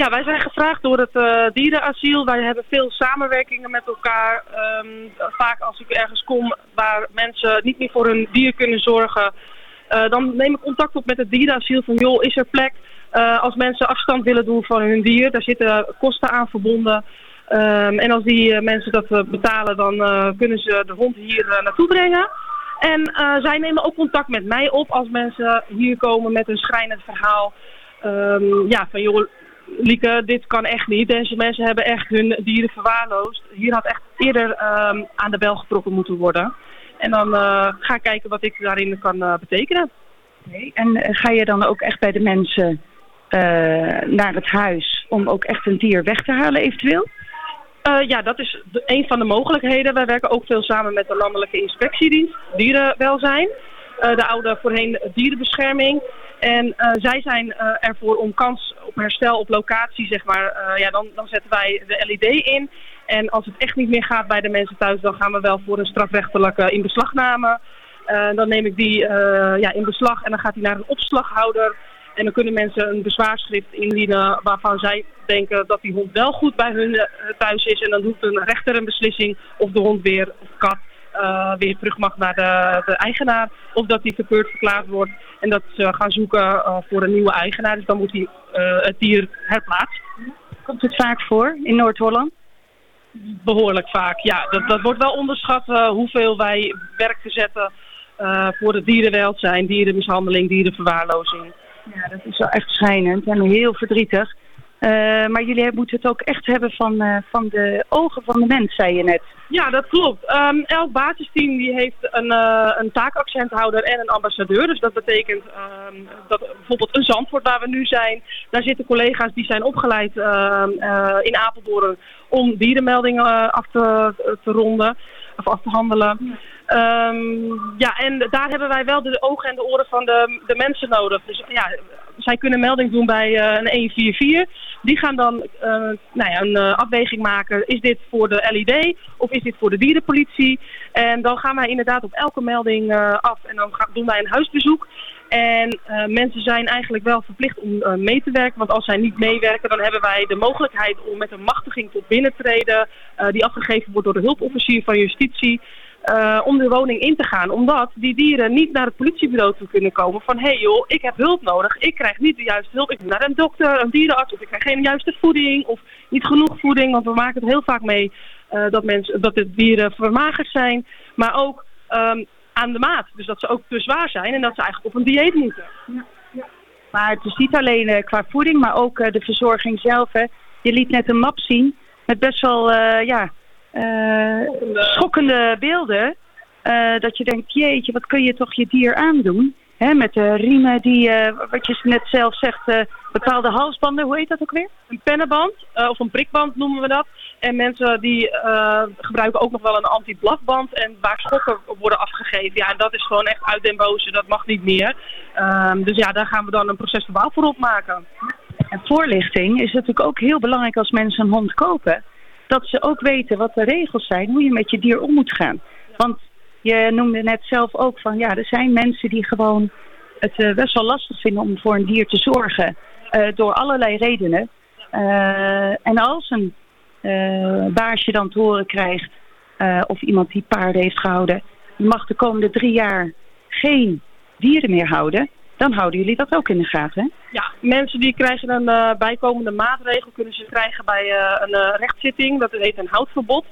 Ja, wij zijn gevraagd door het eh, dierenasiel. Wij hebben veel samenwerkingen met elkaar. Ehm, vaak als ik ergens kom waar mensen niet meer voor hun dier kunnen zorgen, eh, dan neem ik contact op met het dierenasiel van joh, is er plek? Eh, als mensen afstand willen doen van hun dier, daar zitten kosten aan verbonden. Ehm, en als die mensen dat betalen, dan kunnen ze de hond hier naartoe brengen. En zij nemen ook contact met mij op als mensen hier komen met een schrijnend verhaal. Ehm, ja, van joh, Lieke, dit kan echt niet. Deze mensen hebben echt hun dieren verwaarloosd. Hier had echt eerder ehm, aan de bel getrokken moeten worden. En dan eh, ga ik kijken wat ik daarin kan eh, betekenen. En eh, ga je dan ook echt bij de mensen naar het huis om ook echt een dier weg te halen eventueel? Ja, dat is de- een van de mogelijkheden. Wij werken ook veel samen met de Landelijke Inspectiedienst, Dierenwelzijn, de oude voorheen Dierenbescherming. En eh, zij zijn eh, ervoor om kans op herstel op locatie, zeg maar, eh, ja, dan, dan zetten wij de LED in. En als het echt niet meer gaat bij de mensen thuis, dan gaan we wel voor een strafrechtelijke inbeslagname. Dan neem ik die ja, in beslag en dan gaat die naar een opslaghouder. En dan kunnen mensen een bezwaarschrift indienen waarvan zij denken dat die hond wel goed bij hun thuis is. En dan doet een rechter een beslissing of de hond weer, of kat, eh, weer terug mag naar de, de eigenaar. Of dat die verkeerd verklaard wordt en dat ze gaan zoeken eh, voor een nieuwe eigenaar. Dus dan moet die, eh, het dier herplaatst. Komt het vaak voor in Noord-Holland? Behoorlijk vaak, ja. Dat, dat wordt wel onderschat hoeveel wij werk verzetten voor het dierenwelzijn, dierenmishandeling, dierenverwaarlozing. Ja, dat is wel echt schrijnend en heel verdrietig. Eh, maar jullie moeten het ook echt hebben van, eh, van de ogen van de mens, zei je net. Ja, dat klopt. Ehm, elk basisteam die heeft een, eh, een taakaccenthouder en een ambassadeur. Dus dat betekent ehm, dat bijvoorbeeld een Zandvoort waar we nu zijn, daar zitten collega's die zijn opgeleid ehm, eh, in Apeldoorn om dierenmeldingen af te, te ronden of af te handelen. Ehm, ja, en daar hebben wij wel de ogen en de oren van de, de mensen nodig. Dus ja, zij kunnen melding doen bij eh, een 144. Die gaan dan eh, nou ja, een eh, afweging maken. Is dit voor de LID of is dit voor de dierenpolitie? En dan gaan wij inderdaad op elke melding af en dan gaan, doen wij een huisbezoek. En mensen zijn eigenlijk wel verplicht om mee te werken. Want als zij niet meewerken, dan hebben wij de mogelijkheid om met een machtiging tot binnentreden... eh, die afgegeven wordt door de hulpofficier van justitie... eh, om de woning in te gaan. Omdat die dieren niet naar het politiebureau toe kunnen komen van... hé hey joh, ik heb hulp nodig, ik krijg niet de juiste hulp. Ik moet naar een dokter, een dierenarts of ik krijg geen juiste voeding... of niet genoeg voeding, want we maken het heel vaak mee... eh, dat, mensen, dat de dieren vermagerd zijn, maar ook ehm, aan de maat. Dus dat ze ook te zwaar zijn en dat ze eigenlijk op een dieet moeten. Maar het is niet alleen eh, qua voeding, maar ook de verzorging zelf. Hè. Je liet net een map zien met best wel ja, schokkende beelden. Eh, dat je denkt, jeetje, wat kun je toch je dier aandoen? Hè, met de riemen die, eh, wat je net zelf zegt, eh, bepaalde halsbanden, hoe heet dat ook weer? Een pennenband eh, of een prikband noemen we dat. En mensen die eh, gebruiken ook nog wel een anti-blafband en waar schokken worden afgegeven. Ja, dat is gewoon echt uit den boze, dat mag niet meer. Ehm, dus ja, daar gaan we dan een proces verbaal voor opmaken. En voorlichting is natuurlijk ook heel belangrijk als mensen een hond kopen. Dat ze ook weten wat de regels zijn, hoe je met je dier om moet gaan. Want je noemde net zelf ook van, ja, er zijn mensen die gewoon het eh, best wel lastig vinden om voor een dier te zorgen. eh, door allerlei redenen. Eh, en als een baasje dan te horen krijgt, of iemand die paarden heeft gehouden, je mag de komende drie jaar geen dieren meer houden, dan houden jullie dat ook in de gaten. Hè? Ja, mensen die krijgen een eh, bijkomende maatregel, kunnen ze krijgen bij eh, een eh, rechtszitting. Dat heet een houtverbod.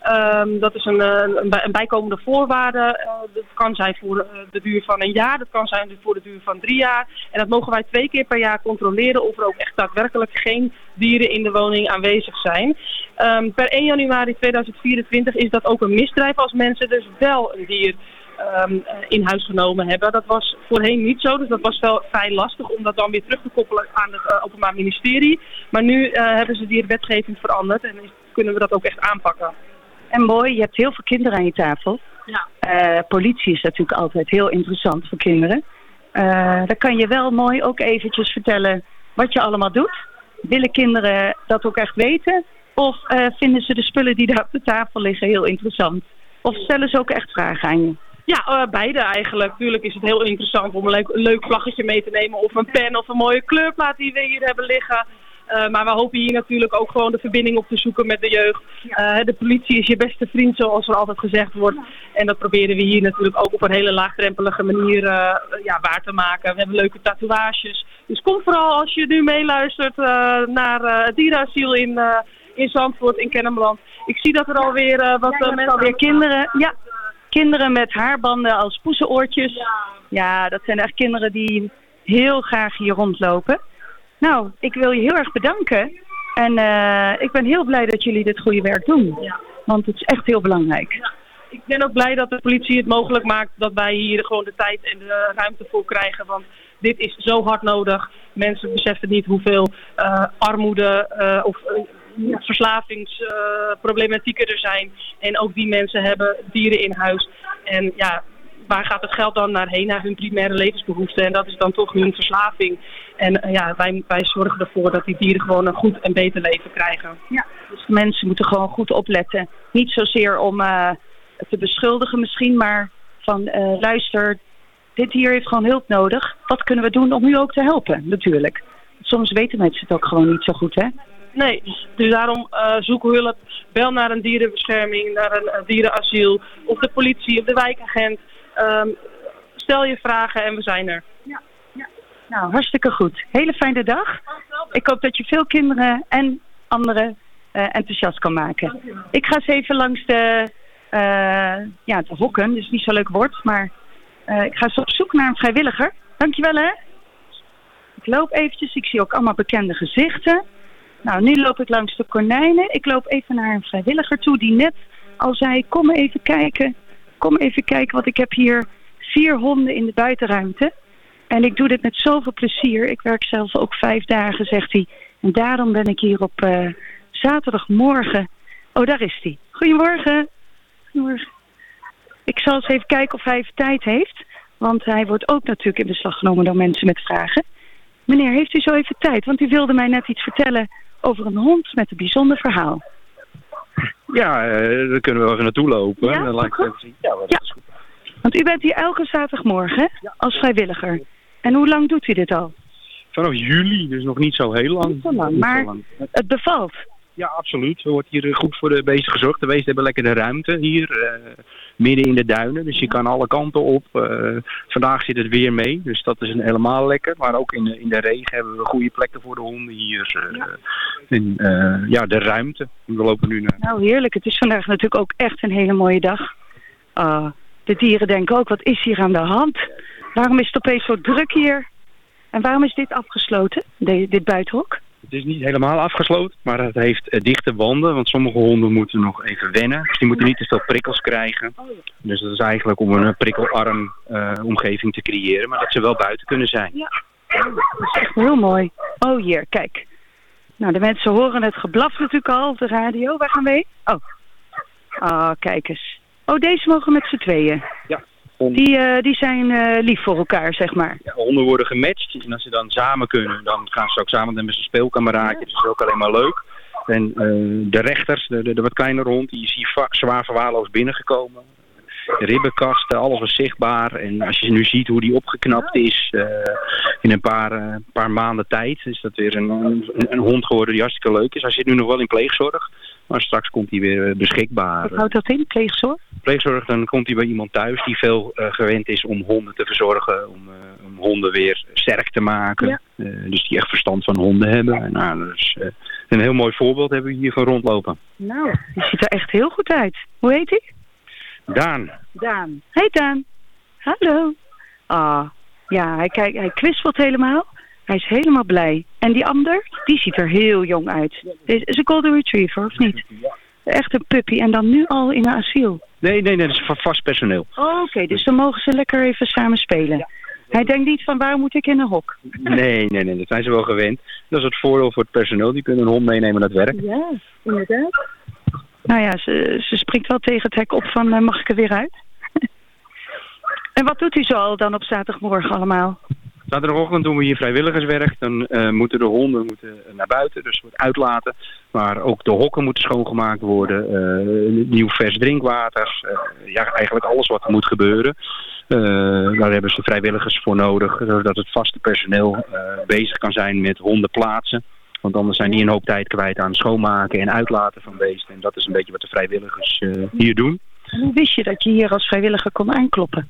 Ehm, dat is een, een, een bijkomende voorwaarde. Dat kan zijn voor de duur van een jaar, dat kan zijn voor de duur van drie jaar. En dat mogen wij twee keer per jaar controleren of er ook echt daadwerkelijk geen dieren in de woning aanwezig zijn. Ehm, per 1 januari 2024 is dat ook een misdrijf als mensen dus wel een dier ehm, eh, in huis genomen hebben. Dat was voorheen niet zo, dus dat was wel vrij lastig om dat dan weer terug te koppelen aan het eh, Openbaar Ministerie. Maar nu eh, hebben ze die wetgeving veranderd en kunnen we dat ook echt aanpakken. En mooi, je hebt heel veel kinderen aan je tafel. Ja. Eh, politie is natuurlijk altijd heel interessant voor kinderen. Dan kan je wel mooi ook eventjes vertellen wat je allemaal doet. Willen kinderen dat ook echt weten? Of vinden ze de spullen die daar op de tafel liggen heel interessant? Of stellen ze ook echt vragen aan je? Ja, eh, beide eigenlijk. Tuurlijk is het heel interessant om een leuk, een leuk vlaggetje mee te nemen. Of een pen of een mooie kleurplaat die we hier hebben liggen. Eh, maar we hopen hier natuurlijk ook gewoon de verbinding op te zoeken met de jeugd. Eh, de politie is je beste vriend, zoals er altijd gezegd wordt. En dat proberen we hier natuurlijk ook op een hele laagdrempelige manier ja, waar te maken. We hebben leuke tatoeages. Dus kom vooral als je nu meeluistert naar het dierenasiel in, in Zandvoort, in Kennemerland. Ik zie dat er alweer wat mensen... Alweer kinderen, ja. Kinderen met haarbanden als poezenoortjes. Ja, dat zijn echt kinderen die heel graag hier rondlopen. Nou, ik wil je heel erg bedanken. En eh, ik ben heel blij dat jullie dit goede werk doen. Want het is echt heel belangrijk. Ik ben ook blij dat de politie het mogelijk maakt dat wij hier gewoon de tijd en de ruimte voor krijgen. Want dit is zo hard nodig. Mensen beseffen niet hoeveel eh, armoede eh, of verslavingsproblematieken er zijn. En ook die mensen hebben dieren in huis. En ja, waar gaat het geld dan naar heen? Naar hun primaire levensbehoeften. En dat is dan toch hun verslaving. En eh, ja, wij, wij zorgen ervoor dat die dieren gewoon een goed en beter leven krijgen. Ja, dus mensen moeten gewoon goed opletten. Niet zozeer om eh, te beschuldigen misschien, maar van eh, luister, dit dier heeft gewoon hulp nodig. Wat kunnen we doen om u ook te helpen, natuurlijk. Soms weten mensen het ook gewoon niet zo goed, hè? Nee, dus daarom uh, zoek hulp. Bel naar een dierenbescherming, naar een, een dierenasiel of de politie of de wijkagent. Um, stel je vragen en we zijn er. Ja, ja. Nou, hartstikke goed. Hele fijne dag. Ik hoop dat je veel kinderen en anderen uh, enthousiast kan maken. Ik ga eens even langs de, uh, ja, de hokken, dus niet zo'n leuk woord, maar ik ga eens op zoek naar een vrijwilliger. Dankjewel hè. Ik loop eventjes, ik zie ook allemaal bekende gezichten. Nou, nu loop ik langs de konijnen. Ik loop even naar een vrijwilliger toe die net al zei, kom even kijken. Kom even kijken, want ik heb hier vier honden in de buitenruimte. En ik doe dit met zoveel plezier. Ik werk zelf ook vijf dagen, zegt hij. En daarom ben ik hier op uh, zaterdagmorgen. Oh, daar is hij. Goedemorgen. Goedemorgen. Ik zal eens even kijken of hij even tijd heeft. Want hij wordt ook natuurlijk in beslag genomen door mensen met vragen. Meneer, heeft u zo even tijd? Want u wilde mij net iets vertellen over een hond met een bijzonder verhaal. Ja, uh, daar kunnen we even naartoe lopen. Ja, dan laat ik even zien. Ja, dat Ja. is goed. Want u bent hier elke zaterdagmorgen hè? als vrijwilliger. En hoe lang doet u dit al? Vanaf juli, dus nog niet zo heel lang. Niet zo lang, Niet zo maar lang. het bevalt. Ja, absoluut. Er wordt hier eh, goed voor de beesten gezorgd. De beesten hebben lekker de ruimte hier, eh, midden in de duinen. Dus je kan alle kanten op. Eh, vandaag zit het weer mee, dus dat is een helemaal lekker. Maar ook in de, in de regen hebben we goede plekken voor de honden hier. eh, En ja, de ruimte. We lopen nu naar... Nou, heerlijk. Het is vandaag natuurlijk ook echt een hele mooie dag. Ah, de dieren denken ook, wat is hier aan de hand? Waarom is het opeens zo druk hier? En waarom is dit afgesloten, de- dit buitenhok? Het is niet helemaal afgesloten, maar het heeft eh, dichte wanden. Want sommige honden moeten nog even wennen. Dus die moeten niet te veel prikkels krijgen. Dus dat is eigenlijk om een prikkelarm eh, omgeving te creëren. Maar dat ze wel buiten kunnen zijn. Ja. Dat is echt heel mooi. Oh, hier, kijk. Nou, de mensen horen het geblaf natuurlijk al op de radio. Waar gaan we heen? Oh. Ah, kijk eens. Oh, deze mogen met z'n tweeën. Ja. Die, eh, die zijn eh, lief voor elkaar, zeg maar. Ja, honden worden gematcht. En als ze dan samen kunnen, dan gaan ze ook samen met zijn speelkameraadje. Dus dat is ook alleen maar leuk. En eh, de rechters, de, de, de wat kleinere hond, die is hier zwaar verwaarloosd binnengekomen. De ribbenkasten, alles was zichtbaar. En als je nu ziet hoe die opgeknapt is in een paar, paar maanden tijd, is dat weer een, een, een hond geworden die hartstikke leuk is. Hij zit nu nog wel in pleegzorg, maar straks komt hij weer eh, beschikbaar. Wat houdt dat in, pleegzorg? pleegzorg, dan komt hij bij iemand thuis die veel eh, gewend is om honden te verzorgen, om, eh, om honden weer sterk te maken. Ja. Dus die echt verstand van honden hebben. En, nou, eh, een heel mooi voorbeeld hebben we hier van rondlopen. Nou, die ziet er echt heel goed uit. Hoe heet hij? Daan, Daan. Hey Daan. Hallo. Ah, ja, hij, kijkt, hij kwispelt helemaal. Hij is helemaal blij. En die ander, die ziet er heel jong uit. Dit is een golden retriever, of niet? Echt een puppy. En dan nu al in een asiel. nee, nee, nee, dat is van vast personeel. Oh, Oké, dus dan mogen ze lekker even samen spelen. Hij denkt niet van, waar moet ik in een hok? Nee, nee, nee, dat zijn ze wel gewend. Dat is het voordeel voor het personeel, die kunnen een hond meenemen naar het werk. Ja, inderdaad. Nou ja, ze, ze springt wel tegen het hek op van, eh, mag ik er weer uit? en wat doet u zo al dan op zaterdagmorgen allemaal? Zaterdagochtend doen we hier vrijwilligerswerk. Dan eh, moeten de honden moeten naar buiten, dus wordt uitlaten. Maar ook de hokken moeten schoongemaakt worden. eh, nieuw vers drinkwater. eh, ja, eigenlijk alles wat er moet gebeuren. Daar hebben ze vrijwilligers voor nodig. Zodat het vaste personeel bezig kan zijn met honden plaatsen. Want anders zijn die een hoop tijd kwijt aan schoonmaken en uitlaten van beesten. En dat is een beetje wat de vrijwilligers hier doen. En hoe wist je dat je hier als vrijwilliger kon aankloppen?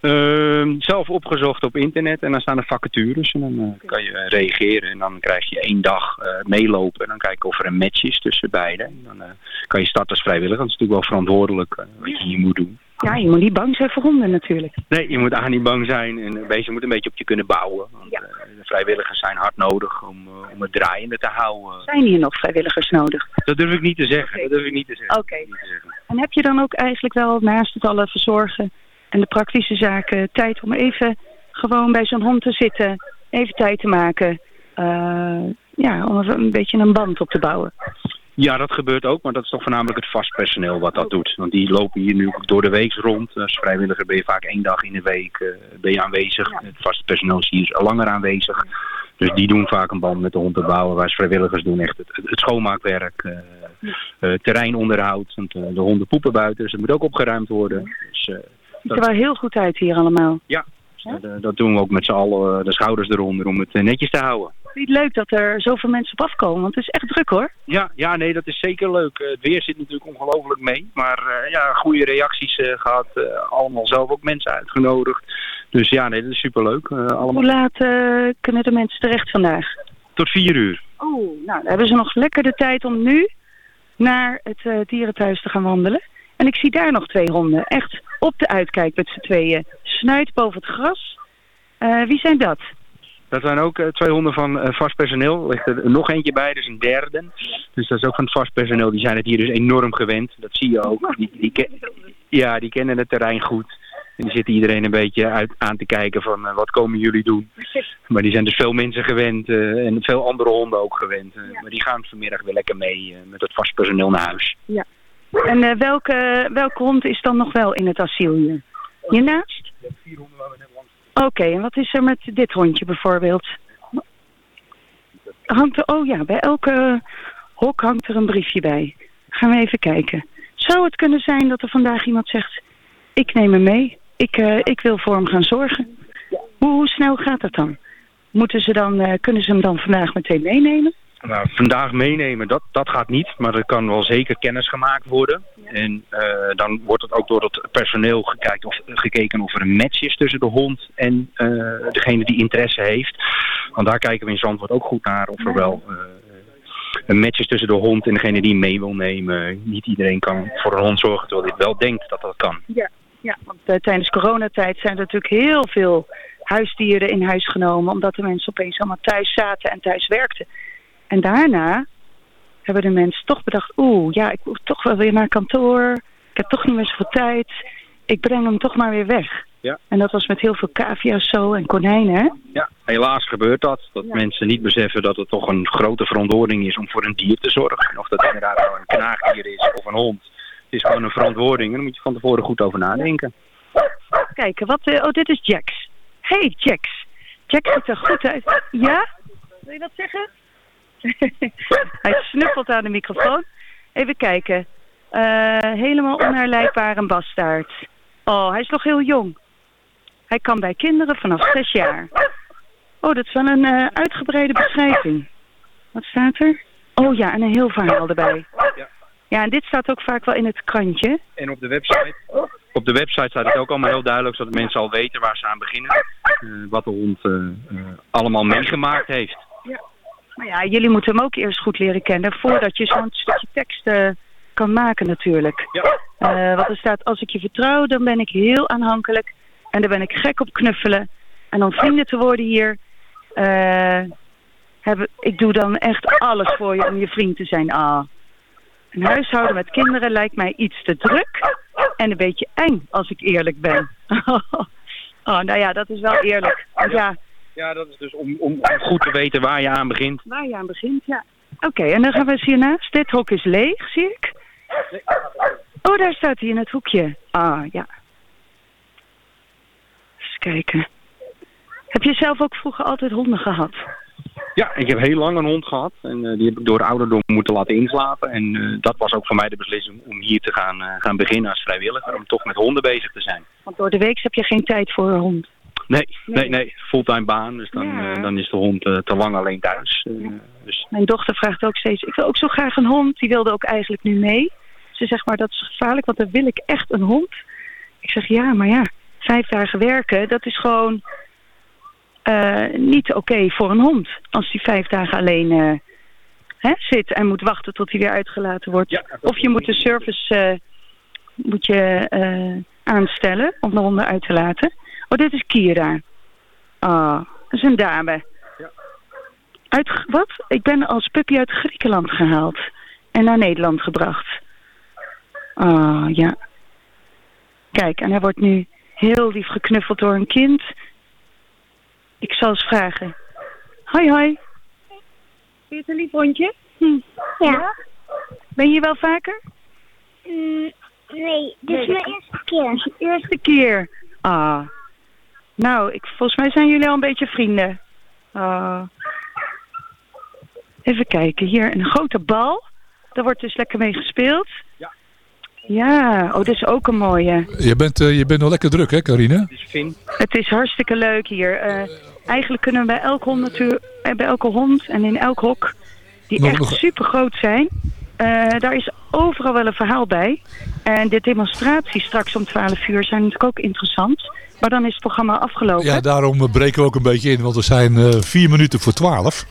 Ehm, zelf opgezocht op internet en dan staan er vacatures en dan eh, kan je eh, reageren en dan krijg je één dag eh, meelopen en dan kijken of er een match is tussen beiden. En dan kan je starten als vrijwilliger, dat is natuurlijk wel verantwoordelijk wat je hier moet doen. Ja, je moet niet bang zijn voor honden natuurlijk. Nee, je moet aan niet bang zijn en je moet een beetje op je kunnen bouwen. Want de vrijwilligers zijn hard nodig om, om het draaiende te houden. Zijn hier nog vrijwilligers nodig? Dat durf ik niet te zeggen, dat durf ik niet te zeggen. Oké. En heb je dan ook eigenlijk wel naast het alle verzorgen en de praktische zaken tijd om even gewoon bij zo'n hond te zitten, even tijd te maken, eh, ja, om even een beetje een band op te bouwen? Ja, dat gebeurt ook, maar dat is toch voornamelijk het vast personeel wat dat doet. Want die lopen hier nu ook door de week rond. Als vrijwilliger ben je vaak één dag in de week eh, ben je aanwezig. Het vaste personeel is hier langer aanwezig. Dus die doen vaak een band met de hond te bouwen. Wij als vrijwilligers doen echt het, het schoonmaakwerk, eh, eh, terreinonderhoud. Want eh, de honden poepen buiten, dus het moet ook opgeruimd worden. Dus, eh, Ziet er wel heel goed uit hier allemaal. ja, dus, eh, dat doen we ook met z'n allen, eh, de schouders eronder, om het eh, netjes te houden. Niet leuk dat er zoveel mensen op afkomen, want het is echt druk hoor. Ja, ja, nee, dat is zeker leuk. Het weer zit natuurlijk ongelooflijk mee. Maar ja, goede reacties eh, gehad. eh, allemaal zelf ook mensen uitgenodigd. Dus ja, nee, dat is superleuk. allemaal. Hoe laat kunnen de mensen terecht vandaag? Tot vier uur. Oh, nou, dan hebben ze nog lekker de tijd om nu naar het dierenthuis te gaan wandelen. En ik zie daar nog twee honden. Echt op de uitkijk met z'n tweeën. Snuit boven het gras. Eh, wie zijn dat? Dat zijn ook eh, twee honden van eh, vast personeel. Er ligt er nog eentje bij, dus een derde. Dus dat is ook van het vast personeel. Die zijn het hier dus enorm gewend. Dat zie je ook. Die, die ja, die kennen het terrein goed. En die zitten iedereen een beetje uit, aan te kijken van wat komen jullie doen. Maar die zijn dus veel mensen gewend en veel andere honden ook gewend. Maar die gaan vanmiddag weer lekker mee met het vast personeel naar huis. Ja. En eh, welke, welke hond is dan nog wel in het asiel hier? Hiernaast? Oké, en wat is er met dit hondje bijvoorbeeld? Hangt er, oh ja, bij elke hok hangt er een briefje bij. Gaan we even kijken. Zou het kunnen zijn dat er vandaag iemand zegt... ik neem hem mee, ik, eh, ik wil voor hem gaan zorgen? Hoe, hoe snel gaat dat dan? Moeten ze dan, eh, kunnen ze hem dan vandaag meteen meenemen? Nou, vandaag meenemen, dat, dat gaat niet. Maar er kan wel zeker kennis gemaakt worden. En eh, dan wordt het ook door het personeel gekeken of, gekeken of er een match is tussen de hond en eh, degene die interesse heeft. Want daar kijken we in Zandvoort ook goed naar of er wel eh, een match is tussen de hond en degene die mee wil nemen. Niet iedereen kan voor een hond zorgen terwijl dit wel denkt dat dat kan. Ja, ja want tijdens coronatijd zijn er natuurlijk heel veel huisdieren in huis genomen. Omdat de mensen opeens allemaal thuis zaten en thuis werkten. En daarna hebben de mensen toch bedacht... Oeh, ja, ik moet toch wel weer naar kantoor. Ik heb toch niet meer zoveel tijd. Ik breng hem toch maar weer weg. Ja. En dat was met heel veel cavia's zo en konijnen? Ja, helaas gebeurt dat. Dat mensen niet beseffen dat het toch een grote verantwoording is om voor een dier te zorgen. En of dat inderdaad nou een knaagdier is of een hond. Het is gewoon een verantwoording en daar moet je van tevoren goed over nadenken. Kijken, wat... eh, oh, dit is Jax. Hey, Jax. Jax ziet er goed uit. Ja? Wil je dat zeggen? Hij snuffelt aan de microfoon. Even kijken. Eh, helemaal onherleidbaar een bastaard. Oh, hij is nog heel jong. Hij kan bij kinderen vanaf zes jaar. Oh, dat is wel een eh, uitgebreide beschrijving. Wat staat er? Oh ja, en een heel verhaal erbij. Ja, en dit staat ook vaak wel in het krantje. En op de website? Op de website staat het ook allemaal heel duidelijk, zodat mensen al weten waar ze aan beginnen. Eh, wat de hond allemaal meegemaakt heeft. Maar ja, jullie moeten hem ook eerst goed leren kennen voordat je zo'n stukje tekst eh, kan maken natuurlijk. Eh, want er staat, als ik je vertrouw, dan ben ik heel aanhankelijk. En dan ben ik gek op knuffelen. En om vrienden te worden hier, eh, hebben, ik doe dan echt alles voor je om je vriend te zijn. Ah. Een huishouden met kinderen lijkt mij iets te druk en een beetje eng, als ik eerlijk ben. oh, nou ja, dat is wel eerlijk. Want ja, Ja, dat is dus om, om goed te weten waar je aan begint. Waar je aan begint, ja. Oké, en dan gaan we eens hiernaast. Dit hok is leeg, zie ik. Oh, daar staat hij in het hoekje. Ah, ja. Eens kijken. Heb je zelf ook vroeger altijd honden gehad? Ja, ik heb heel lang een hond gehad en eh, die heb ik door ouderdom moeten laten inslapen. En eh, dat was ook voor mij de beslissing om hier te gaan, eh, gaan beginnen als vrijwilliger, om toch met honden bezig te zijn. Want door de week heb je geen tijd voor een hond. Nee, nee, nee, fulltime baan, dus dan, Ja. eh, dan is de hond eh, te lang alleen thuis. Eh, dus Mijn dochter vraagt ook steeds, ik wil ook zo graag een hond. Die wilde ook eigenlijk nu mee. Ze zegt maar, dat is gevaarlijk, want dan wil ik echt een hond. Ik zeg, ja, maar ja, vijf dagen werken, dat is gewoon niet oké voor een hond. Als die vijf dagen alleen hè, zit en moet wachten tot hij weer uitgelaten wordt. of je moet de service moet je, aanstellen om de honden uit te laten. Oh, dit is Kira. Ah, dat is een dame. Uit, wat? Ik ben als puppy uit Griekenland gehaald. En naar Nederland gebracht. Ah, ja. Kijk, en hij wordt nu heel lief geknuffeld door een kind. Ik zal eens vragen. Hoi, hoi. Vind je het een lief hondje? Hm. Ja. Ben je hier wel vaker? Mm, nee, dit is mijn eerste keer. Eerste keer. Ah. Nou, ik, volgens mij zijn jullie al een beetje vrienden. Ah. Even kijken, hier een grote bal. Daar wordt dus lekker mee gespeeld. Ja. Ja, oh, dat is ook een mooie. Je bent, eh, je bent wel lekker druk, hè, Carine? Het is hartstikke leuk hier. Eh, eigenlijk kunnen we bij elk hond natuurlijk, eh, bij elke hond en in elk hok, die Nog- echt nog- super groot zijn, eh, daar is overal wel een verhaal bij. En de demonstraties straks om 12 uur zijn natuurlijk ook interessant. Maar dan is het programma afgelopen. Ja, daarom eh, breken we ook een beetje in, want we zijn eh, vier minuten voor twaalf.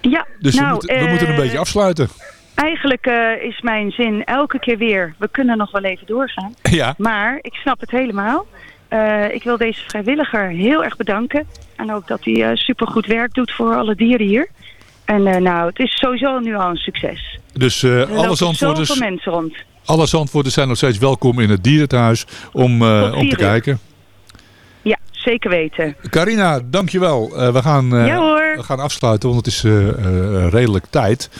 Ja, Dus nou, we, moeten, we eh, moeten een beetje afsluiten. Eigenlijk is mijn zin elke keer weer, we kunnen nog wel even doorgaan. Ja. Maar ik snap het helemaal. Ik wil deze vrijwilliger heel erg bedanken. En ook dat hij eh, supergoed werk doet voor alle dieren hier. En nou, het is sowieso nu al een succes. Dus eh, Er alle, lopen zandvoorters, zoveel mensen rond. Alle zandvoorters zijn nog steeds welkom in het dierenthuis om, eh, om te kijken. Ja, zeker weten. Carina, dankjewel. Eh we, gaan, eh, Ja, hoor. we gaan afsluiten, want het is redelijk tijd.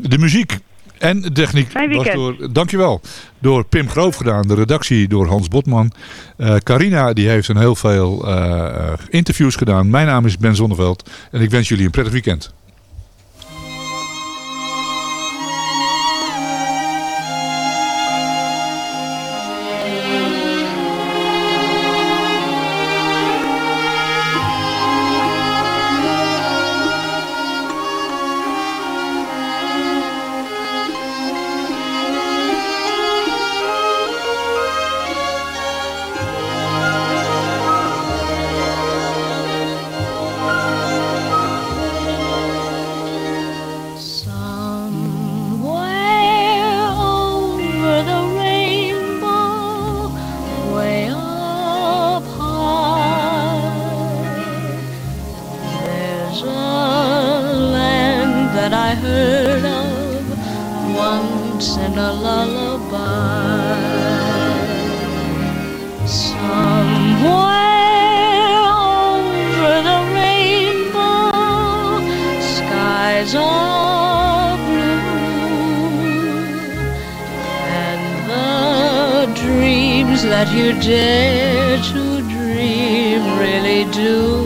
De muziek en de techniek was door, dankjewel, door Pim Groof gedaan. De redactie door Hans Botman. Eh, Carina die heeft een heel veel interviews gedaan. Mijn naam is Ben Zonneveld en ik wens jullie een prettig weekend. Once in a lullaby. Somewhere over the rainbow, skies are blue, and the dreams that you dare to dream really do